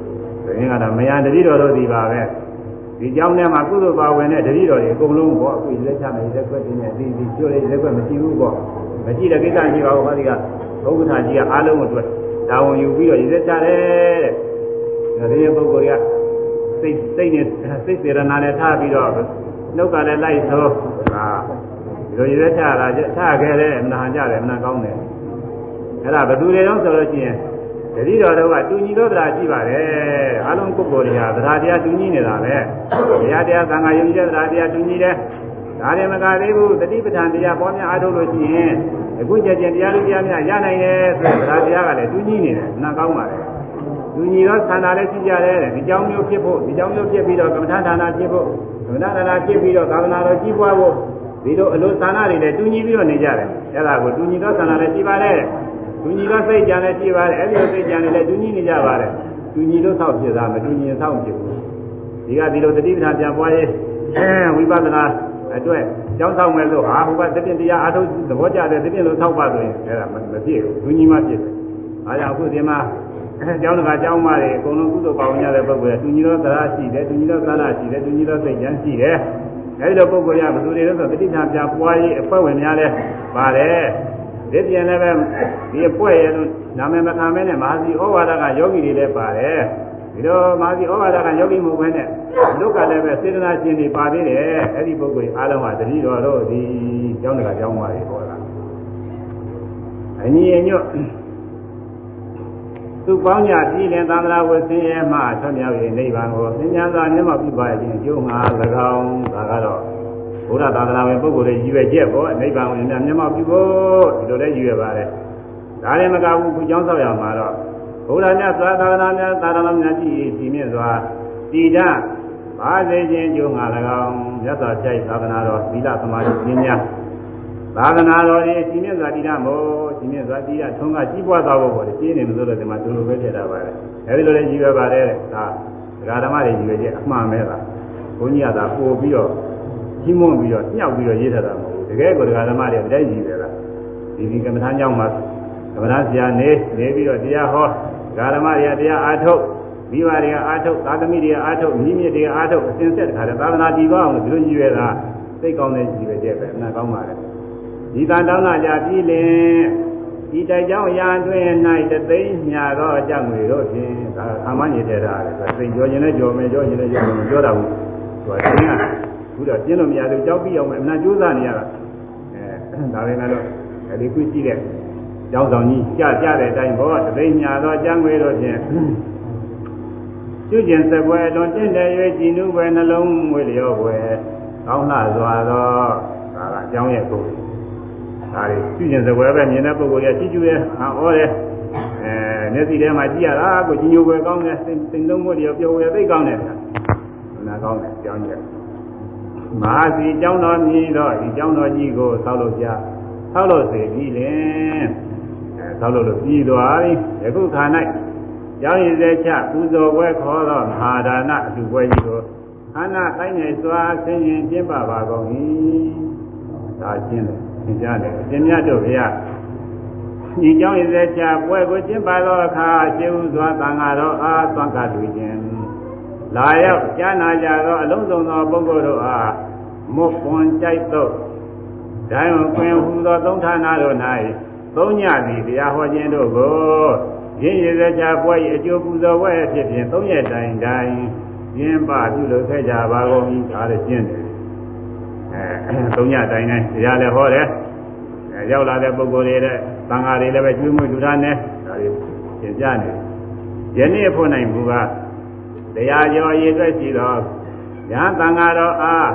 ဘယ်ရင်ကတော့မယံတတိတော်တို့ဒီပါပဲဒီကြောင်းထဲမှာကုသိုလ်ပါဝင်တဲ့တတိတော်တွေအကုန်လုံးပေါ့အခုလက်ချမယ်လက်ခွက်တင်နေပြီးပြီးကျွတ်လေးလက်ခွက်မရှိဘူးပေါ့မရှိတဲ့ကိစ္စရှိပါဘူးဘာဒီကဘုဂ္ဂထာကြီးကအားလုံးအတွက်ဒါဝန်ယူပြီးတော့ရည်စက်ချတယ်တဲ့ဒီပုဂ္ဂိုလ်ကစိတ်စိတ်နဲ့စိတ်စေရနာနဲ့ထားပြီးတော့နှုတ်ကလည်းလိုက်သောဟာဒီလိုရည်စက်ချတာချခဲ့တယ်အမှန်ကြတယ်အမှန်ကောင်းတယ်အဲ့ဒါဘယ်သူတွေတော့ဆိုလို့ရှိရင် တတိတော်တို့ကတူညီသောတရားရှိပါတယ်အားလုံးပုဂ္ဂိုလ်တွေဟာတရားတရားတူညီနေတာပဲတရားတရားသံဃာယုံကြည်တရားတရားတူညီတယ်ဒါရင်မကသေးဘူးတတိပဋ္ဌာန်တရားပေါ်များအားထုတ်လို့ရှိရင်အခုချက်ချင်းတရားလူတရားများရနိုင်တယ်ဆိုတော့တရားကလည်းတူညီနေတယ်နားကောင်းပါလေတူညီသောသန္တာလည်းရှိကြတယ်ဒီကြောင်းမျိုးဖြစ်ဖို့ဒီကြောင်းမျိုးဖြစ်ပြီးတော့ကမ္မထာဌာနဖြစ်ဖို့ကမ္မထာဌာနဖြစ်ပြီးတော့သာသနာတော်ကြီးပွားဖို့ဒီလိုအလိုသန္တာတွေလည်းတူညီပြီးတော့နေကြတယ်အဲ့ဒါကိုတူညီသောသန္တာလည်းရှိပါတယ် တူညီသောစိတ်ကြံလည်းရှိပါတယ်အဲ့ဒီလိုစိတ်ကြံလည်းတူညီနေကြပါတယ်တူညီလို့ဆောက်ဖြစ်တာမတူညီဆောက်ဖြစ်ဘူးဒီကဒီလိုတတိပဌာန်ပြန်ပွားရေးဝိပဿနာအတွက်ကြောင်းဆောင်မဲ့လို့ဟာဟိုကတပြင်းတရားအားထုတ်သဘောကျတယ်တပြင်းလို့ထောက်ပါဆိုရင်အဲ့ဒါမဖြစ်ဘူးဒုညီမဖြစ်တယ်။အားကြောင့်အခုဒီမှာကျောင်းတကာကျောင်းမတွေအကုန်လုံးကုသိုလ်ပါဝင်ကြတဲ့ပုဂ္ဂိုလ်ကသူညီတော်သရရှိတယ်သူညီတော်သရရှိတယ်သူညီတော်စိတ်ဉာဏ်ရှိတယ်။အဲဒီလိုပုဂ္ဂိုလ်ကဘယ်သူတွေလဲဆိုတတိထပြပွားရေးအဖွဲ့ဝင်များလဲပါတယ်။တ ဒီပြန်လည်းပဲဒီအပွဲရဲ့လို့နာမည်မခံမဲနဲ့မဟာစီဩဝါဒကယောဂီတွေလည်းပါတယ်ဒီတော့မဟာစီဩဝါဒကယောဂီမဟုတ်ဘဲနဲ့လုကလည်းပဲစေတနာရှင်တွေပါသေးတယ်အဲ့ဒီပုဂ္ဂိုလ်အားလုံးကတတိတော်တို့ဒီကျောင်းတကာကျောင်းပါတွေဟောတာအညီအညွတ်သူပေါင်းကြပြည်လင်သံဃာဝဆင်းရဲမှဆွမြောက်၍နိဗ္ဗာန်ကိုသင်ညာသာမျက်မှောက်ပြုပါခြင်းကျိုးငါ၎င်းဒါကတော့ ဘုရားသာသနာဝင်ပုဂ္ဂိုလ်တွေရည်ရွယ်ချက်ပေါ့နိဗ္ဗာန်ကိုမျက်မှောက်ပြုဖို့ဒီလိုလည်းရည်ရွယ်ပါတယ်ဒါလည်းမကဘူးခုကျောင်းဆောက်ရမှာတော့ဘုရားမြတ်စွာသာသနာများသာသနာများကြည်စီမြင့်စွာတည်တတ်ပါစေခြင်းကျိုးငါ၎င်းမြတ်စွာဘုရားသာသနာတော်သီလသမာဓိဉာဏ်များသာသနာတော်ကြီးစီမြင့်စွာတည်တတ်မို့စီမြင့်စွာတည်တတ်ထုံးကကြီးပွားသွားဖို့ပေါ့လေရှင်းနေမလို့လည်းဒီမှာသူလိုပဲထည့်တာပါလေအဲဒီလိုလည်းရည်ရွယ်ပါတယ်ဒါဒကာဓမ္မတွေရည်ရွယ်ချက်အမှန်ပဲလားဘုန်းကြီးကသာပို့ပြီးတော့ ကြီးမွန်းပြီးတော့ညှောက်ပြီးတော့ရေးထားတာမဟုတ်ဘူးတကယ်ကိုဒကာဓမ္မတွေတည်းရည်ရွယ်တာဒီဒီကမ္မထာကြောင့်မှာကမ္မထာဆရာနေနေပြီးတော့တရားဟောဒကာဓမ္မတွေကတရားအားထုတ်မိဘတွေကအားထုတ်သာသမီတွေကအားထုတ်မိမြစ်တွေကအားထုတ်အစဉ်ဆက်တခါတည်းသာသနာတည်ပါအောင်ဒီလိုရည်ရွယ်တာသိကောင်းတဲ့ရည်ရွယ်ချက်ပဲအမှန်ကောင်းပါလေဒီတန်တောင်းလာကြပြီလင်ဒီတိုက်ကြောင်းရာအတွင်း၌တသိန်းညာသောအကြငွေတို့ဖြင့်ဒါအာမညေတဲ့တာလေသိကြောခြင်းနဲ့ကြောမယ်ကြောခြင်းနဲ့ကြောမယ်ပြောတာဘူးသူကသင်က ခုတော့ကျင်းလို့မရသေးကြောက်ပြီးအောင်မယ်အမှန်ကြိုးစားနေရတာအဲဒါပဲလည်းအဲဒီခုရှိတဲ့ကျောင်းဆောင်ကြီးကြကြတဲ့အတိုင်းဘောတသိန်းညာသောအကြငွေတို့ဖြင့်ကျွကျင်စပွဲလွန်တင့်တယ်၍ကြည်နုပဲနှလုံးမွေလျော့ပွဲကောင်းလှစွာသောဒါကအကြောင်းရဲ့ကိုယ်ဒါတွေပြုကျင်စပွဲပဲမြင်တဲ့ပုဂ္ဂိုလ်ရဲ့ကြည်ကျူရဲ့ဟောတယ်အဲမျက်စိထဲမှာကြည့်ရတာကိုကြီးညိုပဲကောင်းတယ်စိတ်စိတ်သုံးဖို့တွေပြောဝယ်သိကောင်းတယ်ဗျာနာကောင်းတယ်ကြောင်းကြီး မဟာစီကျောင်းတော်မြည်တော့ဒီကျောင်းတော်ကြီးကိုဆောက်လို့ပြဆောက်လို့စေပြီလေအဲဆောက်လို့လို့ပြီးသွားပြီယခုခါ၌ကျောင်းရည်စေချပူဇော်ပွဲခေါ်တော့မဟာဒါနအတူပွဲကြီးကိုခန္ဓာတိုင်းငယ်စွာဆင်းရင်ကျင့်ပါပါကုန်၏ဒါရှင်းတယ်သင်ကြားတယ်အရှင်မြတ်တို့ဘုရားဒီကြောင့်ရစေချပွဲကိုကျင့်ပါသောအခါရှင်ဥစွာသံဃာတော်အားသံဃာတွေ့ခြင်းလာရောက်ကြားနာကြသောအလုံးစုံသောပုဂ္ဂိုလ်တို့အား မုတ်ပွန်ကြိုက်သောဒိုင်းခွင်ဟူသောသုံးဌာနတို့၌သုံးညသည်တရားဟောခြင်းတို့ကိုရင်းရည်စေချပွဲ၏အကျိုးပူဇော်ပွဲဖြစ်ဖြင့်သုံးရက်တိုင်တိုင်ကျင်းပပြုလုပ်ခဲ့ကြပါကုန်၏ဒါလည်းကျင့်တယ်အဲသုံးညတိုင်တိုင်းတရားလည်းဟောတယ်အဲရောက်လာတဲ့ပုဂ္ဂိုလ်တွေတဲ့သံဃာတွေလည်းပဲကျွေးမွေးလူသားနဲ့ဒါတွေသင်ကြားနေယနေ့ဖို့နိုင်ဘူးကတရားကျော်ရည်အတွက်ရှိတော့ညာသံဃာတော်အား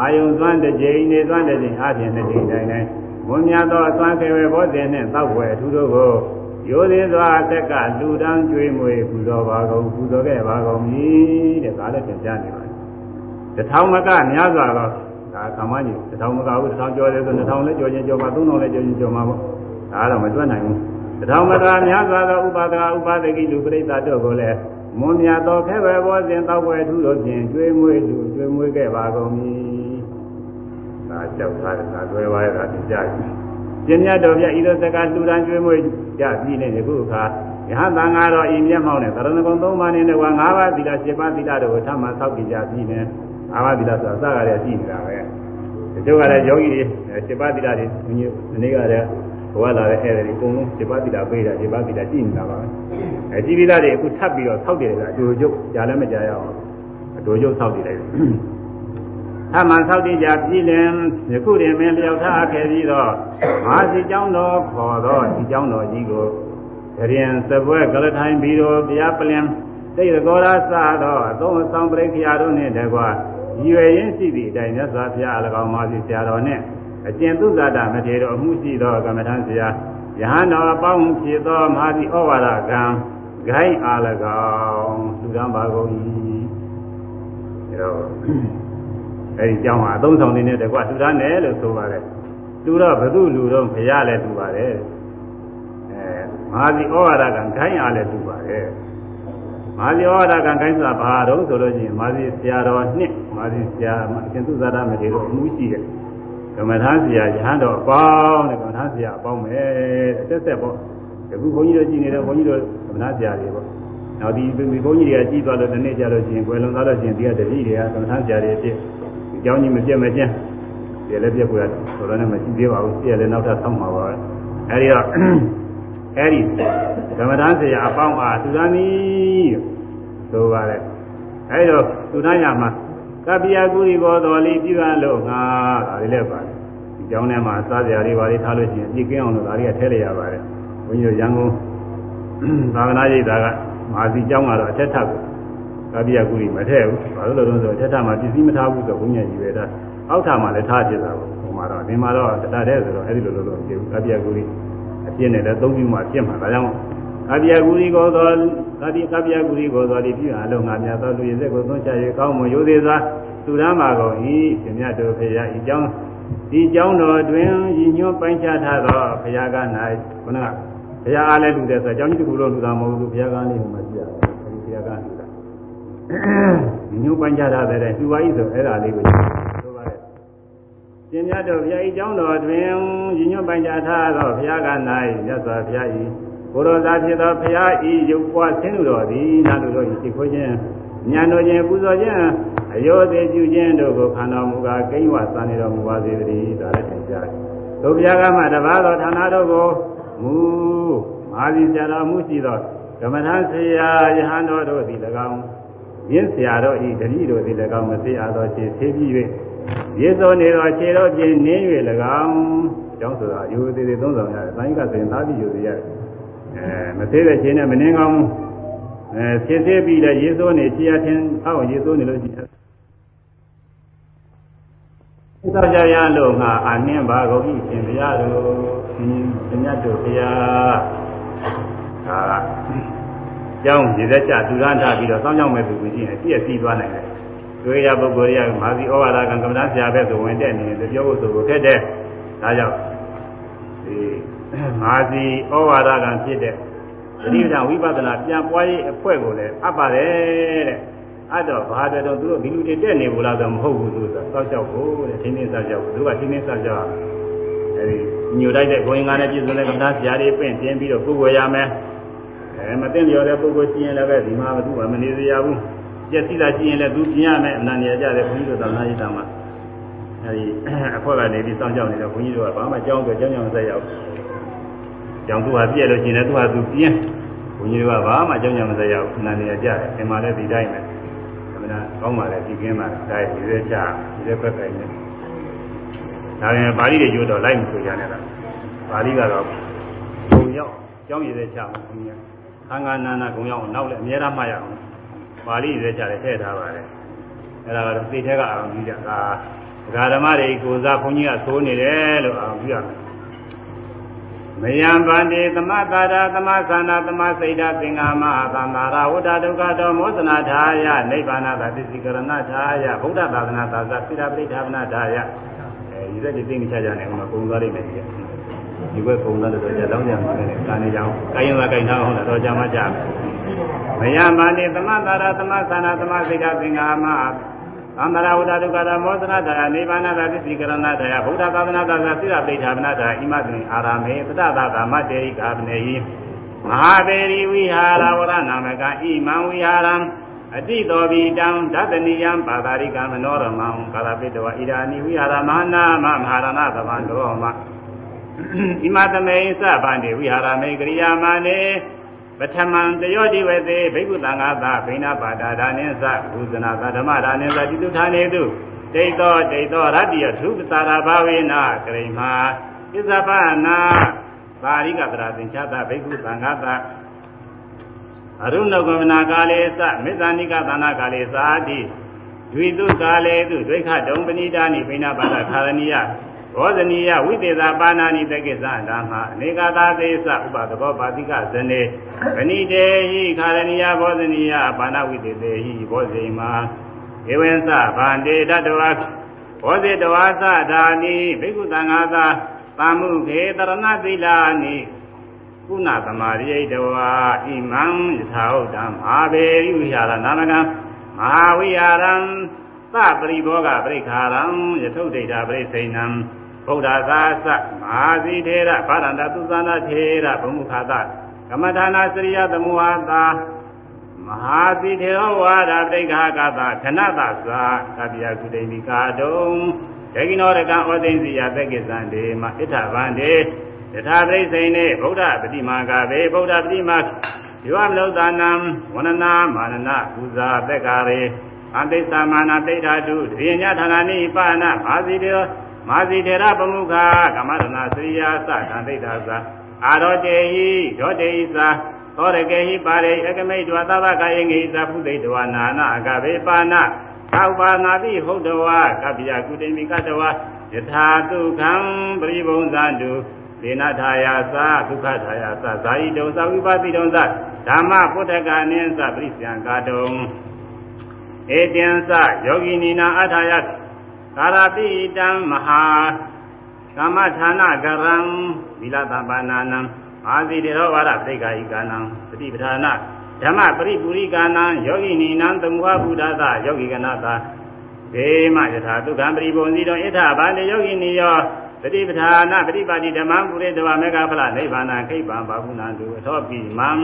အာယုံသွမ်းတစ်ကြိမ်နေသွမ်းတစ်ကြိမ်အားဖြင့်နှစ်ကြိမ်တိုင်းတိုင်းမွန်မြတ်သောအသွမ်းခေဝေဘောဇဉ်နှင့်တောက်ွယ်အထူးတို့ကိုရိုသေစွာအသက်ကလူတန်းကျွေးမွေးပူဇော်ပါကုန်ပူဇော်ခဲ့ပါကုန်ပြီတဲ့ဒါလည်းသင်ကြားနေပါတယ်တထောင်မကများစွာတော့ဒါကမ္မကြီးတထောင်မကဘူးတထောင်ကျော်တယ်ဆို2000လည်းကျော်ချင်းကျော်ပါ3000လည်းကျော်ချင်းကျော်မှာပေါ့ဒါတော့မတွက်နိုင်ဘူးတထောင်မကများစွာသောဥပါဒကဥပါဒကိလူပရိသတ်တို့ကိုလည်းမွန်မြတ်သောခဲပဲဘောစဉ်တောက်ွယ်ထူးတို့ဖြင့်ကျွေးမွေးလူကျွေးမွေးခဲ့ပါကုန်ပြီ ဒါကြောက်ထားတယ်ဒါတွေ့ပါရဲ့ဒါသင်ကြားပြီရှင်မြတ်တော်ပြဤသို့စကားလူတန်းကျွေးမွေးကြပြီးနေယခုအခါယဟန်သံဃာတော်ဤမျက်မှောက်နဲ့သရဏဂုံ၃ပါးနဲ့ကွာ၅ပါးသီလ၈ပါးသီလတို့ကိုထပ်မံဆောက်ကြကြပြီးနေ၅ပါးသီလဆိုတာစကားရရှိနေတာပဲတချို့ကလည်းယောဂီတွေ၈ပါးသီလတွေဘုန်းကြီးဒီနေ့ကလည်းဘဝလာတဲ့အဲ့ဒါတွေအကုန်လုံး၈ပါးသီလပေးတာ၈ပါးသီလရှိနေတာပါပဲအဲရှိပြီးသားတွေအခုထပ်ပြီးတော့ဆောက်တယ်ကအတူကျုပ်ကြားလည်းမကြားရအောင်အတူကျုပ်ဆောက်တည်လို က်အမှန်ဆောက်တည်ကြပြည်လင်ယခုတွင်မင်းလျောက်ထားခဲ့ပြီးတော့မဟာစီကျောင်းတော်ခေါ်တော့ဒီကျောင်းတော်ကြီးကိုကြရင်စပွဲကလထိုင်ပြီးတော့တရားပလင်တိတ်ရကောရာစတော့အသုံးအဆောင်ပရိခရာတို့နှင့်တကွာရွယ်ရင်းရှိသည့်အတိုင်းမြတ်စွာဘုရားအလကောင်မာစီဆရာတော်နှင့်အကျင့်သုဇာတမထေရတော်အမှုရှိသောကမ္မထံဆရာယဟန်တော်အပေါင်းဖြစ်သောမဟာစီဩဝါဒကံဂိုင်းအား၎င်းသူတန်းပါကုန်၏အဲတော့ အဲဒီကြောင်းဟာအသုံးဆောင်နေတဲ့တကွသူတန်းတယ်လို့ဆိုပါတယ်သူတော့ဘု து လူတော့ဘုရားလည်းသူပါတယ်အဲမဟာစီဩဝါဒကံဂိုင်းအားလည်းသူပါတယ်မာဇီဩဝါဒကံခိုင်းစာဘာတော့ဆိုလို့ရှိရင်မာဇီဆရာတော်နှစ်မာဇီဆရာအရှင်သုဇာတမထေရတို့အမှုရှိတယ်ကမ္မထာဆရာယဟန်တော်အပေါင်းတဲ့ကမ္မထာဆရာအပေါင်းပဲအသက်သက်ပေါ့အခုဘုန်းကြီးတို့ကြည်နေတယ်ဘုန်းကြီးတို့ကမ္မထာဆရာတွေပေါ့နောက်ဒီဘုန်းကြီးတွေကကြည်သွားလို့တစ်နေ့ကြာလို့ရှိရင်ကွယ်လွန်သွားလို့ရှိရင်ဒီကတတိတွေကကမ္မထာဆရာတွေအဖြစ်ဒီ ကြောင်းကြီးမပြတ်မပြတ်ပြလည်းပြတ်ကိုရဆိုတော့လည်းမရှိသေးပါဘူးပြလည်းနောက်ထပ်ဆောင်းမှာပါပဲအဲဒီတော့အဲဒီကမ္မဋ္ဌာန်းဆရာအပေါင်းအားသူသားနီးဆိုပါတယ်အဲဒီတော့သူသားညာမှာကပ္ပိယကုရိဘောတော်လေးပြုရလို့ငါဒါလေးလည်းပါတယ်ဒီကျောင်းထဲမှာစားစရာတွေပါလေးထားလို့ရှိရင်ပြည့်ကင်းအောင်လို့ဒါတွေကထည့်လိုက်ရပါတယ်ဘုန်းကြီးတို့ရန်ကုန်သာသနာ့ရိပ်သာကမာစီကျောင်းကတော့အထက်ထပ် ကပ္ပိယကုရိမထည့်ဘူးဘာလို့လဲဆိုတော့အထက်ထပ်မှာပစ္စည်းမထားဘူးဆိုဘုန်းကြီးကြီးပဲဒါအောက်ထပ်မှာလည်းထားဖြစ်တာပေါ့ဟိုမှာတော့ဒီမှာတော့တတတဲ့ဆိုတော့အဲ့ဒီလိုလိုလိုပြေဘူးကပ္ပိယကုရိအပြည့်နဲ့လည်းသုံးပြီးမှပြင့်မှာဒါကြောင့်ကပ္ပိယကုရိကိုသောကတိကပ္ပိယကုရိကိုသောဒီပြုအလုံးငါများသောလူရည်စက်ကိုသွန်းချ၍ကောင်းမွန်ရိုသေစွာသူရမ်းပါကုန်၏ရှင်မြတ်တို့ဖေရဤကြောင်းဒီကြောင်းတော်တွင်ရည်ညွှန်းပိုင်းခြားထားသောဘုရားက၌ခဏကဘုရားအားလည်းလူတယ်ဆိုတော့ကြောင်းကြီးတစ်ခုလုံးလူတာမဟုတ်ဘူးဘုရားကလည်းဟိုမှာကြည့်ရတယ်အဲဒီဘုရားကလူတာရ ည်ညွှန်းပိုင်းခြားထားတဲ့သူပါဤဆိုအဲ့ဒါလေးကိုဆိုပါတယ်ရှင်မြတ်တို့ဘုရားဤကြောင်းတော်တွင်ရည်ညွှန်းပိုင်းခြားထားသောဘုရားက၌မြတ်စွာဘုရားဤဘုရောသာဖြစ်သောဘုရားဤရုပ်ပွားဆင်းလူတော်သည်နာလူတော်ဤသိခွခြင်းဉာဏ်တော်ခြင်းပူဇော်ခြင်းအယောသေးပြုခြင်းတို့ကိုခံတော်မူကားကိန်းဝသံနေတော်မူပါစေတည်းဒါလည်းသင်ကြားတယ်။တို့ဘုရားကမှတပါးသောဌာနတို့ကိုမူမာဇီဆရာတော်မူရှိသောကမ္မထာဆရာယဟန်တော်တို့သည်၎င်း ရင်းဆရာတော်ဤတတိတို့သည်၎င်းမသိအားသောခြေသေးပြီး၍ရေစောနေသောခြေတော်ပြင်းနင်း၍၎င်းအကြောင်းဆိုတာယူသေးသေးသုံးဆောင်ရတယ်။တိုင်းကဆိုရင်သားပြီးယူသေးရတယ်။အဲမသေးတဲ့ခြေနဲ့မနှင်းကောင်းဘူး။အဲဖြစ်သေးပြီးလည်းရေစိုးနေခြေရထင်းအောက်ရေစိုးနေလို့ရှိရင်သာကြရလို့ငါအနှင်းပါကုန်ပြီရှင်ဘုရားတို့ရှင်ရှင်မြတ်တို့ဘုရားဒါက ကျောင်းရေသက်ချသူရန်ထားပြီးတော့စောင်းကြောင်းမဲ့သူကိုရှိရင်ပြည့်စည်သွားနိုင်တယ်တွေ့ရပုဂ္ဂိုလ်တွေကမာဇီဩဝါဒကံကမ္မဋ္ဌာန်းဆရာပဲဆိုဝင်တဲ့အနေနဲ့ပြောဖို့ဆိုဖို့ခက်တယ်ဒါကြောင့်ဒီမာဇီဩဝါဒကံဖြစ်တဲ့သတိပဋ္ဌာန်ဝိပဿနာပြန်ပွားရေးအဖွဲ့ကိုလည်းအပ်ပါတယ်တဲ့အဲ့တော့ဘာတဲ့တော့သူတို့ဒီလူတွေတက်နေဘူးလားဆိုမဟုတ်ဘူးသူဆိုစောက်လျှောက်ဖို့တဲ့ထင်းထင်းစောက်လျှောက်ဖို့သူကထင်းထင်းစောက်လျှောက်အဲဒီညိုတိုက်တဲ့ဂုဏ်ငါနဲ့ပြည့်စုံတဲ့ကမ္ဘာဆရာတွေပင့်တင်ပြီးတော့ပုဂ္ဂိုလ်ရမယ် အဲမသိလျော်တဲ့ပုဂ္ဂိုလ်ရှိရင်လည်းပဲဒီမှာသူကမနေစေရဘူးပြည့်စည်တာရှိရင်လည်းသူပြင်ရမယ်အနန္တရာကြတဲ့ဘုန်းကြီးတို့သာသနာ့ရေးတာမှာအဲဒီအဖွဲ့ကနေပြီးစောင့်ကြောက်နေတဲ့ဘုန်းကြီးတို့ကဘာမှကြောင်းတော့ကြောင်းကြောင်းဆက်ရောက်ကြောင်သူဟာပြည့်လို့ရှိရင်လည်းသူဟာသူပြင်းဘုန်းကြီးတို့ကဘာမှကြောင်းကြောင်းမဆက်ရောက်အနန္တရာကြတယ်အင်မာလည်းဒီတိုင်းပဲမနာကောင်းပါလေဒီကင်းပါဒါရည်ရွယ်ချဒီရက်ဘက်ကင်နေဒါရင်ပါဠိတွေကျိုးတော့လိုက်မဆိုရနဲ့လားပါဠိကတော့ဂုံရောက်ကျောင်းရည်ရွယ်ချမှာဘုရားခ န္ဓာနာနာဂုံရောက်နောက်လည်းအများအားမှရအောင်ပါဠိရည်ရွယ်ချလည်းထည့်ထားပါတယ်အဲ့ဒါကတော့စိတ်ထဲကအာရုံကြီးတာဒါဒကာဓမ္မတွေကိုစားဘုန်းကြီးကသိုးနေတယ်လို့အာရုံပြုရမယ်မယံဗန္တိသမတာရာသမသနာသမစိတ်ဓာသင်္ဃမသံသာရဝတ္တဒုက္ခတောမောသနာထာယနိဗ္ဗာန်သာသစ္စည်းကရဏထာယဗုဒ္ဓသာသနာသာသစိရပရိဋ္ဌာပနာထာယအဲဒီသက်ဒီသိနေချကြတယ်ဟိုမှာပုံသွားလိမ့်မယ်ဒီ ဒီဘက်ပုံသွားတော့ကြာတောင်းကြမှာလည်းကာနေကြအောင်ကာယံသာကိုင်ထားအောင်တော့ကြာမှကြာမယံဗန္တိသမတာရာသမသနာသမစိတ်ဓာသင်္ဃမသံဃာဝတ္တဒုက္ခရမောသနာတရားနိဗ္ဗာန်သာသစ္စည်းကရဏတရားဗုဒ္ဓသာသနာသာသစိရပိဋ္ဌာပနာတရားဣမသင်အာရမေသတ္တသာသမတေရိကာပနေယမဟာပေရိဝိဟာရဝရနာမကဣမံဝိဟာရံအတိတော်ဘိတံဒသနိယံပါတာရိကမနောရမံကာလပိတဝဣရာနိဝိဟာရမနာမမဟာရဏသဗံတောမ ဣမသမေသဗန္တိဝိဟာရမေကရိယာမနေပထမံတယောတိဝေသေဘိက္ခုသံဃာသဗိနာပါဒာဒါနိသဘုဇနာသဓမ္မဒါနိသတိတုဌာနေတုဒိဋ္ဌောဒိဋ္ဌောရတ္တိယသုပ္ပစာရဘာဝေနကရိမာဣဇပနာပါရိကတရာသင်္ချာသဘိက္ခုသံဃာသအရုဏဂမနာကာလေသမေဇာနိကသနာကာလေသာတိဒွိတုကာလေတုဒွိခဒုံပဏိတာနိဘိနာပါဒခာရဏိယ ဘောဇနီယဝိသေသာပါဏာနိတကိစ္စဓမ္မအနေကသာသေသဥပသဘောပါတိကဇနေဗဏိတေဟိခာရဏိယဘောဇနီယပါဏဝိသေသေဟိဘောဇိမာဧဝံသဗန္တေတတဝါဘောဇေတဝါသဓာနိဘိက္ခုသံဃာသာသာမှုခေတရဏသီလာနိကုဏသမာရိယတဝါဣမံယထာဟုတ်တံမဟာဘေရိဝိဟာရနာမကံမဟာဝိဟာရံသပရိဘောဂပရိခာရံယထုဒိဋ္ဌပရိစိဏံ ဗုဒ္ဓသာသမဟာသီထေရဗာရန္တသုသနာထေရဘုမုခာသကမ္မထာနာစရိယသမုဟာသာမဟာသီထေရဝါဒပရိခာကသာခဏသသာကပိယကုတိမိကာတုံဒေဂိနောရကံဩသိဉ္စီယသက္ကိသံဒေမဣဋ္ဌဗန္ဒေဣယထာပရိစိန်နေဗုဒ္ဓပတိမာကဘေဗုဒ္ဓပတိမာယောမလုသာနံဝနနာမာနနာပူဇာသက္ကာရေအတိစ္ဆာမာနာတိဋ္ဌာတုတရိညဌာနာနိပါဏမာဇိတေ မာဇိတေရပမုခာကမရဏစရိယာသတံတိဋ္ဌာသာအာရောတေဟိဒောတေဟိသာသောရကေဟိပါရေအကမိတ်ဝသဗ္ဗကာယေငိသာဖုသိတဝနာနာအကဘေပါဏသောပါနာတိဟုတ်တဝကပ္ပယကုတေမိကတဝယထာတုခံပရိဘုံဇန္တုဒေနထာယာသာဒုက္ခထာယာသာဇာယိတုံသဝိပါတိတုံသဓမ္မပုတ္တကနိသပရိစ္ဆယံကာတုံဧတံသယောဂိနိနာအထာယ ကာရပိတံမဟာကမ္မဌာနကရံသီလသဗ္ဗနာနံအာဇိတေရောဝါဒသိက္ခာဤကာနံပฏิပဌာနဓမ္မပရိပူရိကာနံယောဂိနိနံသမုဟဗုဒ္ဓသာယောဂိကနာသာဒေမယထာဒုက္ခံပရိပုံစီတော်ဣထဘာတေယောဂိနိယောပฏิပဌာနာပฏิပါတိဓမ္မပုရိတဝမေဃဖလနိဗ္ဗာန်ခိဗ္ဗံဘာဟုနန္တုအထောပိမံမ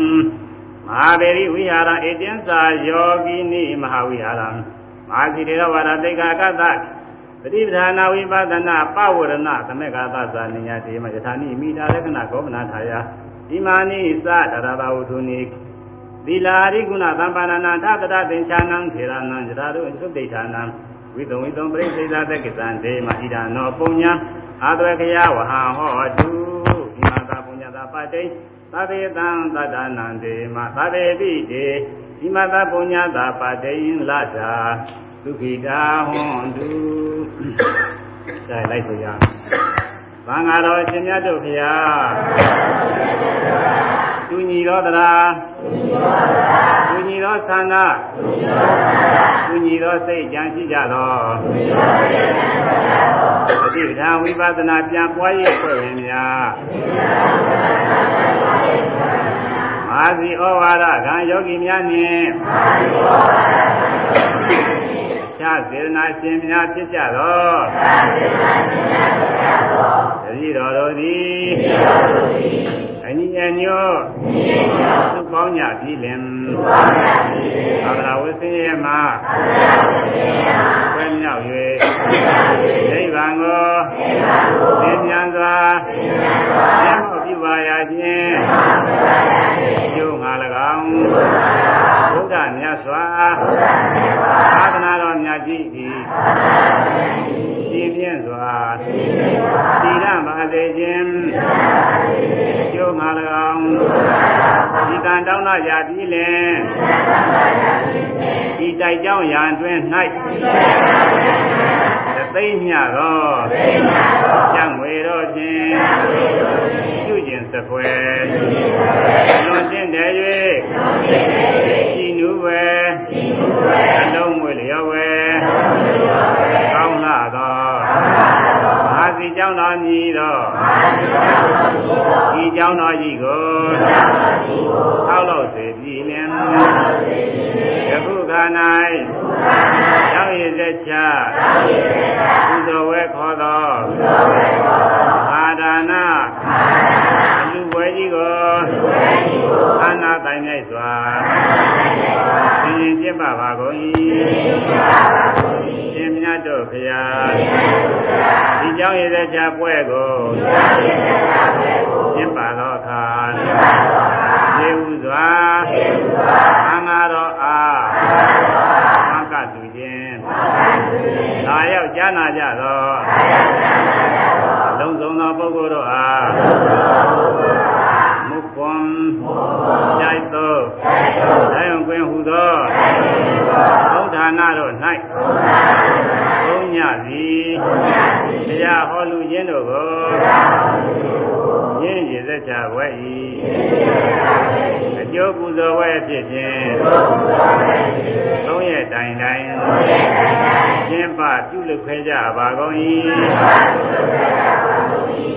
ဟာဗေရိဝိဟာရဧတင်္စာယောဂိနိမဟာဝိဟာရမဟာစီတေရဝါဒသိက္ခာကသ ပฏิပဌာနာဝိပဒနာပဝရဏသမေဃသသနိယတေမယထာနိမိတာလက္ခဏကောမနာထာယဣမာနိသတရဘဝုထုနိသီလာရိကုဏသံပါဏနာသတ္တသင်္ချာနံထေရနံယထာရုသုဒိဋ္ဌာနံဝိတုံဝိတုံပရိသေသသက္ကသံဒေမဣဒာနောပုညံအာတဝကယဝဟံဟောတုဣမသာပုညတာပတိသဗ္ဗေတံသတ္တနံဒေမသဗ္ဗေပိတေဣမသာပုညတာပတိလတ္တာ ဒုက္ခိတာဟွန်တုဒါလိုက်ဆိုရအောင်သံဃာတော်ရှင်မြတ်တို့ဖျားသူညီတော်သလားသူညီတော်သန္တာသူညီတော်စိတ်ကြံရှိကြတော်ပฏิပဒါဝိပဿနာပြန်ပွားရည်ဖွဲ့ဝင်များမာဇီဩဝါဒခံယောဂီများနှင့် ခြားစေနာရှင်များဖြစ်ကြတော်တတိတော်တို့သည်အညီအညွတ်သုပေါင်းကြပြီလင်သာသနာဝိသင်းရဲ့မှာဆွဲမြောက်၍နိဗ္ဗာန်ကိုသင်ပြန်စွာမျက်မှောက်ပြု ပါရခြင်းကျိုးငါ၎င်းဘုရားမြတ်စွာသာသနာတော်မြတ်ကြီးသည်ရှင်ပြင်းစွာသီလပါစေခြင်းကျိုးငါ၎င်းဒီတန်တောင်းနာရာပြီးလင်ဒီတိုက်ကြောင်းရာအတွင်း၌သိမ့်မြတော့ကျံငွေတော့ခြင်း သဖွယ်လွန်တင်တယ်၍ဤနုပဲအလုံးမွေလျော်ဝဲကောင်းလာသောမာစီကြောင့်တော်မြည်သောဤကြောင့်တော်ကြီးကိုထောက်လို့စေပြီလင်ယခုခါ၌ကြောင့်ရည်စေချဥသောဝဲခေါ်သော အာနာတိုင်လိုက်စွာသင်ရင်ပြစ်ပါပါကုန်၏ရှင်မြတ်တို့ဖရာဒီကျောင်းရည်သက်ချပွဲကိုပြစ်ပါတော့အခါသေဟုစွာအင်္ဂါတော်အားမကတူခြင်းလာရောက်ကြားနာကြသောလုံးစုံသောပုဂ္ဂိုလ်တို့အားမုကွန်ကြိုက်သောတိုင်းကွင်းဟူသော ဘုရားနာတို့၌ဘုံညသည်တရားဟောလူခြင်းတို့ကိုရင်းရည်သက်ချဝဲ၏အကျိုးပူဇော်ဝဲဖြစ်ခြင်းသုံးရက်တိုင်တိုင်ကျင်းပပြုလုပ်ခဲ့ကြပါကုန်၏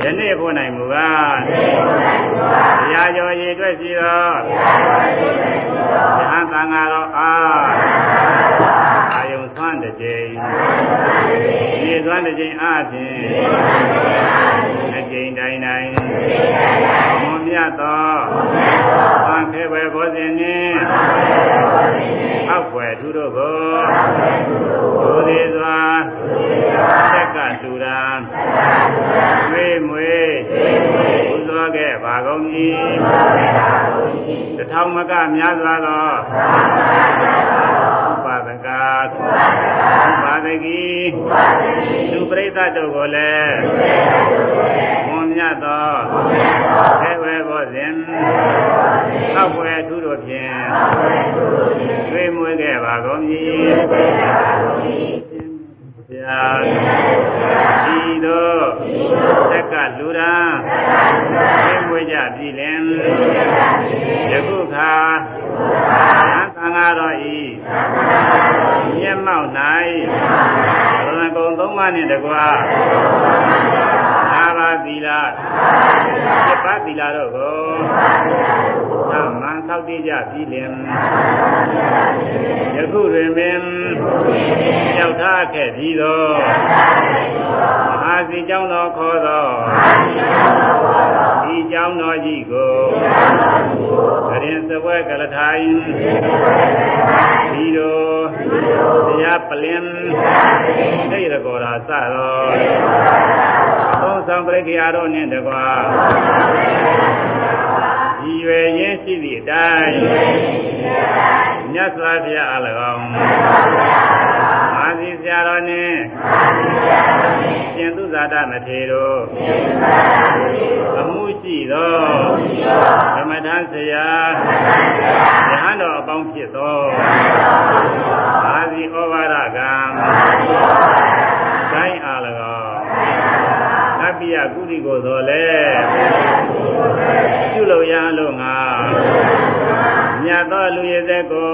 ယနေ့ဖို့နိုင်မူကားတရားကျော်ရည်အတွက်ရှိသောဉာဏ်သံဃာတော်အားအာယုံသွမ်းတစ်ကြိမ် ဒီသွမ်းတစ်ကြိမ်အားဖြင့်အကြိမ်တိုင်းတိုင်းမွန်မြတ်သောသံခေဘဘောဇင်နှင့်အောက်ွယ်သူတို့ကိုဒုသေးစွာသက်ကတူရာသွေးမွေပူဇပါကုန်၏တထောင်မကများစွာသောဥ ပါဒကဥပါဒကီသူပရိသတ်တို့ကိုလည်းဝန်မြတ်သောသေဝေဘောဇင်သောက်ွယ်သူတို့ဖြင့်သွေးမွေးခဲ့ပါကုန်၏ဗျာဒီတို့သက်ကလူရန်သွေးမွေးကြပြီလင်ယခုခါသံ ဃာတော်ဤမျက်မှောက်၌ရဏဂုံသုံးပါးနှင့်တကွာသာဘာသီလစိတ်ပါသီလတို့ကိုသ မန်သောက်တည်ကြပြီလင်ယခုတွင်ပင်ကြောက်ထားခဲ့ပြီးသောမဟာစီเจ้าတော်ခေါ်သောဒီเจ้าတော်ကြီးကိုကရင်စပွဲကလထိုင်ဒီတို့တရားပလင်သိရကောရာစတော်သုံးဆောင်ပရိက္ခရာတို့နှင့်တကွာ ဒီရွယ်ရင်းရှိသည့်အတိုင်းမြတ်စွာဘုရားအလကောင်မာစီဆရာတော်နှင့်ရှင်သူဇာတမထေတို့အမှုရှိသောဓမ္မထဆရာယဟန်တော်အပေါင်းဖြစ်သောမာစီဩဝါဒကံတိုင်းအလကောင်အပိယကုတိကိုသောလေ ပြုလို့ရလို့ငါမြတ်သောလူရည်သက်ကို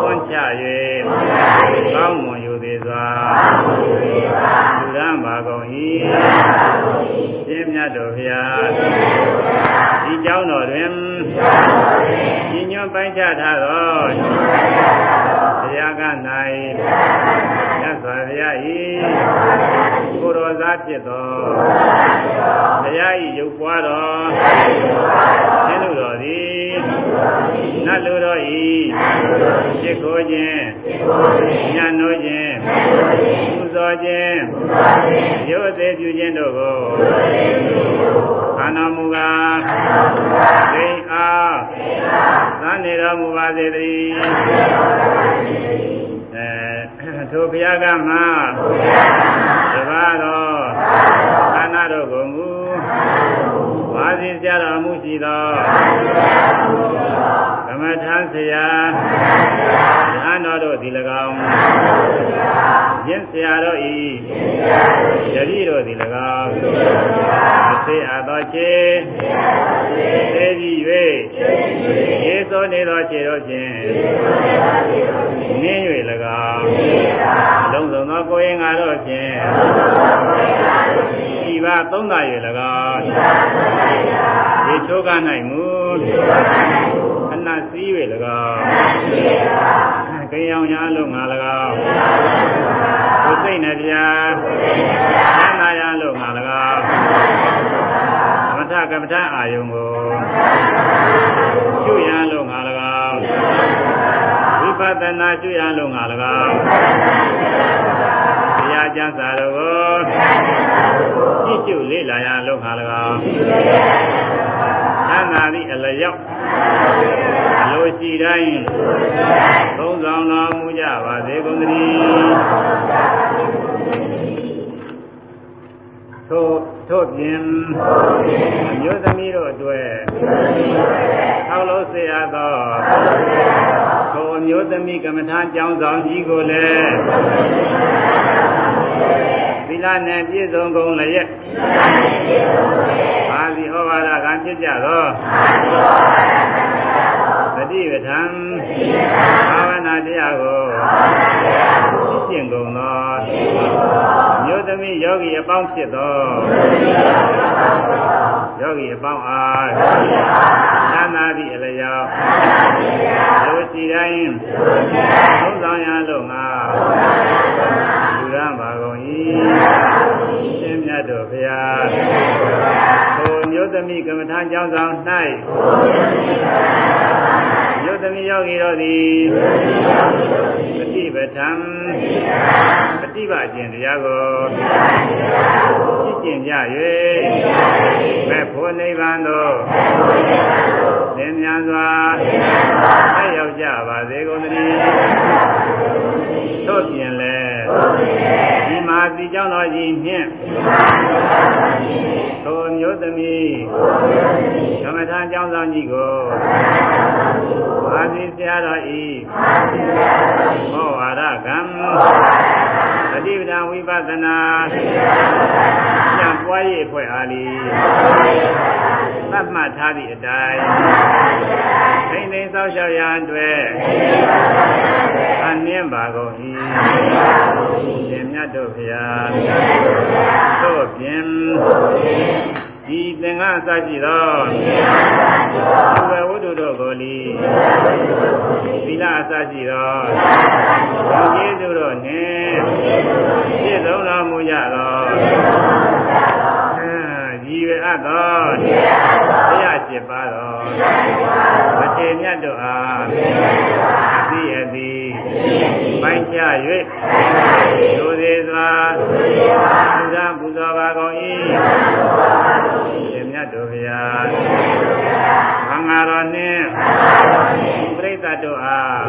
ပွန်ချ၍ကောင်းမွန်ယူသေးစွာလူရန်ပါကုန်၏ရှင်မြတ်တော်ဘုရားဒီเจ้าတော်တွင်ညီညွတ်ပိုင်းခြားထားသောတရားက၌မြတ်စွာဘုရား၏ကိုယ် တော်သားဖြစ်သောဘုရား၏ရုပ်ပွားတော်သင်တို့တော်သည်နတ်လူတော်ဤရှ िख ိုးခြင်းညံ့နိုးခြင်းပူဇော်ခြင်းရုပ်သေးပြုခြင်းတို့ကိုအာနာမူကားဒိဋ္ဌာသံနေတော်မူပါစေတည်းအဲထိုဘုရားကမှ တပါတော်သာနာတို့ကိုမူပါစီကြတော်မူရှိသောကမ္မထမ်းဆရာ ဉာဏ်တော်တို့သည်၎င်းရင့်ဆရာတို့ဤယတိတို့သည်၎င်းအစေအပ်သောခြေသေပြီး၍ရေစောနေသောခြေတို့ဖြင့်နင်း၍၎င်းလုံးစုံသောကိုယ်ရင်ငါတို့ဖြင့်ဤပါသုံးသာ၍၎င်းဒီချိုးက၌မူခဏစည်း၍၎င်း ကိယံညာလို့ငါ၎င်းကိုယ်စိတ်နှပြသံသာရလို့ငါ၎င်းမထကပ္ပထအာယုံကိုရှုရလို့ငါ၎င်းဝိပဿနာရှုရလို့ငါ၎င်းတရားကျမ်းစာတို့ကိုကြည့်ရှုလေ့လာရလို့ငါ၎င်းသံသာသည့်အလျောက်အ လိုရှိတိုင်းသုံးဆောင်တော်မူကြပါစေကုန်သတည်းထို့ထို့ပြင်အမျိုးသမီးတို့အတွက်ထောက်လို့စေရသောထိုအမျိုးသမီးကမ္မထာကျောင်းဆောင်ကြီးကိုလည်းသီလနဲ့ပြည့်စုံကုန်လျက်ပါဠိဟောဝါဒကံဖြစ်ကြသော သတိပဋ္ဌာန်ဘာဝနာတရားကိုရှင်းကုန်သောမြို့သမီးယောဂီအပေါင်းဖြစ်သောယောဂီအပေါင်းအားသာနာသည့်အလျောက်လူရှိတိုင်းသုံးဆောင်ရလို့ငါလူရန်ပါကုန်၏ရှင်မြတ်တို့ဘုရားထိုမြို့သမီးကမ္မထာကျောင်းဆောင်၌မြို့ သမီးယောဂီတို့သည်ပฏิပဋ္ဌာန်ပฏิပါကျင့်တရားကိုရှင်းကျင်ကြ၍မဲ့ဖို့နိဗ္ဗာန်သို့သင်မြန်စွာဆက်ရောက်ကြပါစေကုန်သတည်းသို့ပြင်လဲ ဒီမာစီကြောင့်တော်ကြီးဖြင့်သို့မျိုးသမီးဓမ္မထာကျောင်းဆောင်ကြီးကိုမာစီဆရာတော်ဤမောဝါဒကံပฏิပဒဝိပဿနာညံပွားရေးအဖွဲ့အားလီသတ်မှတ်ထားသည့်အတိုင်း သိမ့်သိမ့်သောက်ရှောက်ရန်အတွက်အနည်းပါကုန်၏ရှင်မြတ်တို့ဖျားသို့ဖြင့်ဒီသင်္ဃအစရှိသောဘဝဝတ္ထုတို့ကိုလီသီလအစရှိသောဘုရားကျေးဇူးတော်နှင့်ပြည့်စုံတော်မူကြသောရ ည်ရွယ်အပ်သောတရားရှိပါသောမထေမြတ်တို့အားအသိအသိပိုင်းခြား၍လူသေးစွာပူဇာပူဇော်ပါကုန်၏ရှင်မြတ်တို့ဗျာဘင်္ဂါတော်နှင့်ပြိဿတ်တို့အား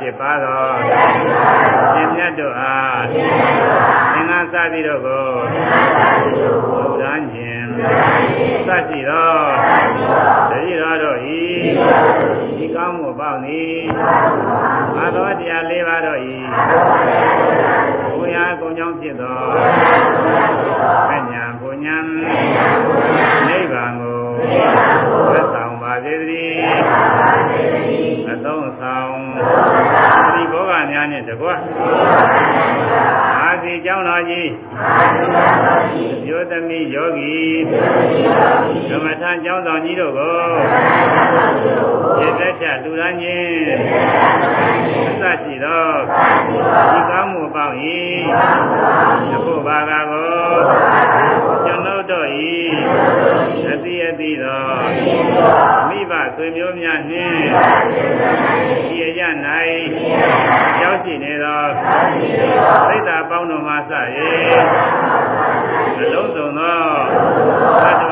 7ပါးသောရှင်မြတ်တို့အားသင်္ဃစသည်တို့ကိုဘုရားရှင်သတ်ရှိတော်တတိတော်တို့ဤဒီကောင်းမှုပေါင်းသည်ဘာသောတရား၄ပါးတို့ဤဘုရားကုံကြောင်းဖြစ်သော ကြီးမြို့သမီးယောဂီဓမ္မထံကျောင်းဆောင်ကြီးတို့ကိုရေသက်ချလူသားချင်းအစရှိသောဒီကောင်းမှုပေါင်း၏သဘောဘာကကိုကျွန်ုပ်တို့၏အတိအတိသောမိဘဆွေမျိုးများနှင့်ဒီရရ၌ရောက်ရှိနေသောသိ င်းတို့မှစ၍အလုံးစုံသောသတ္တဝါ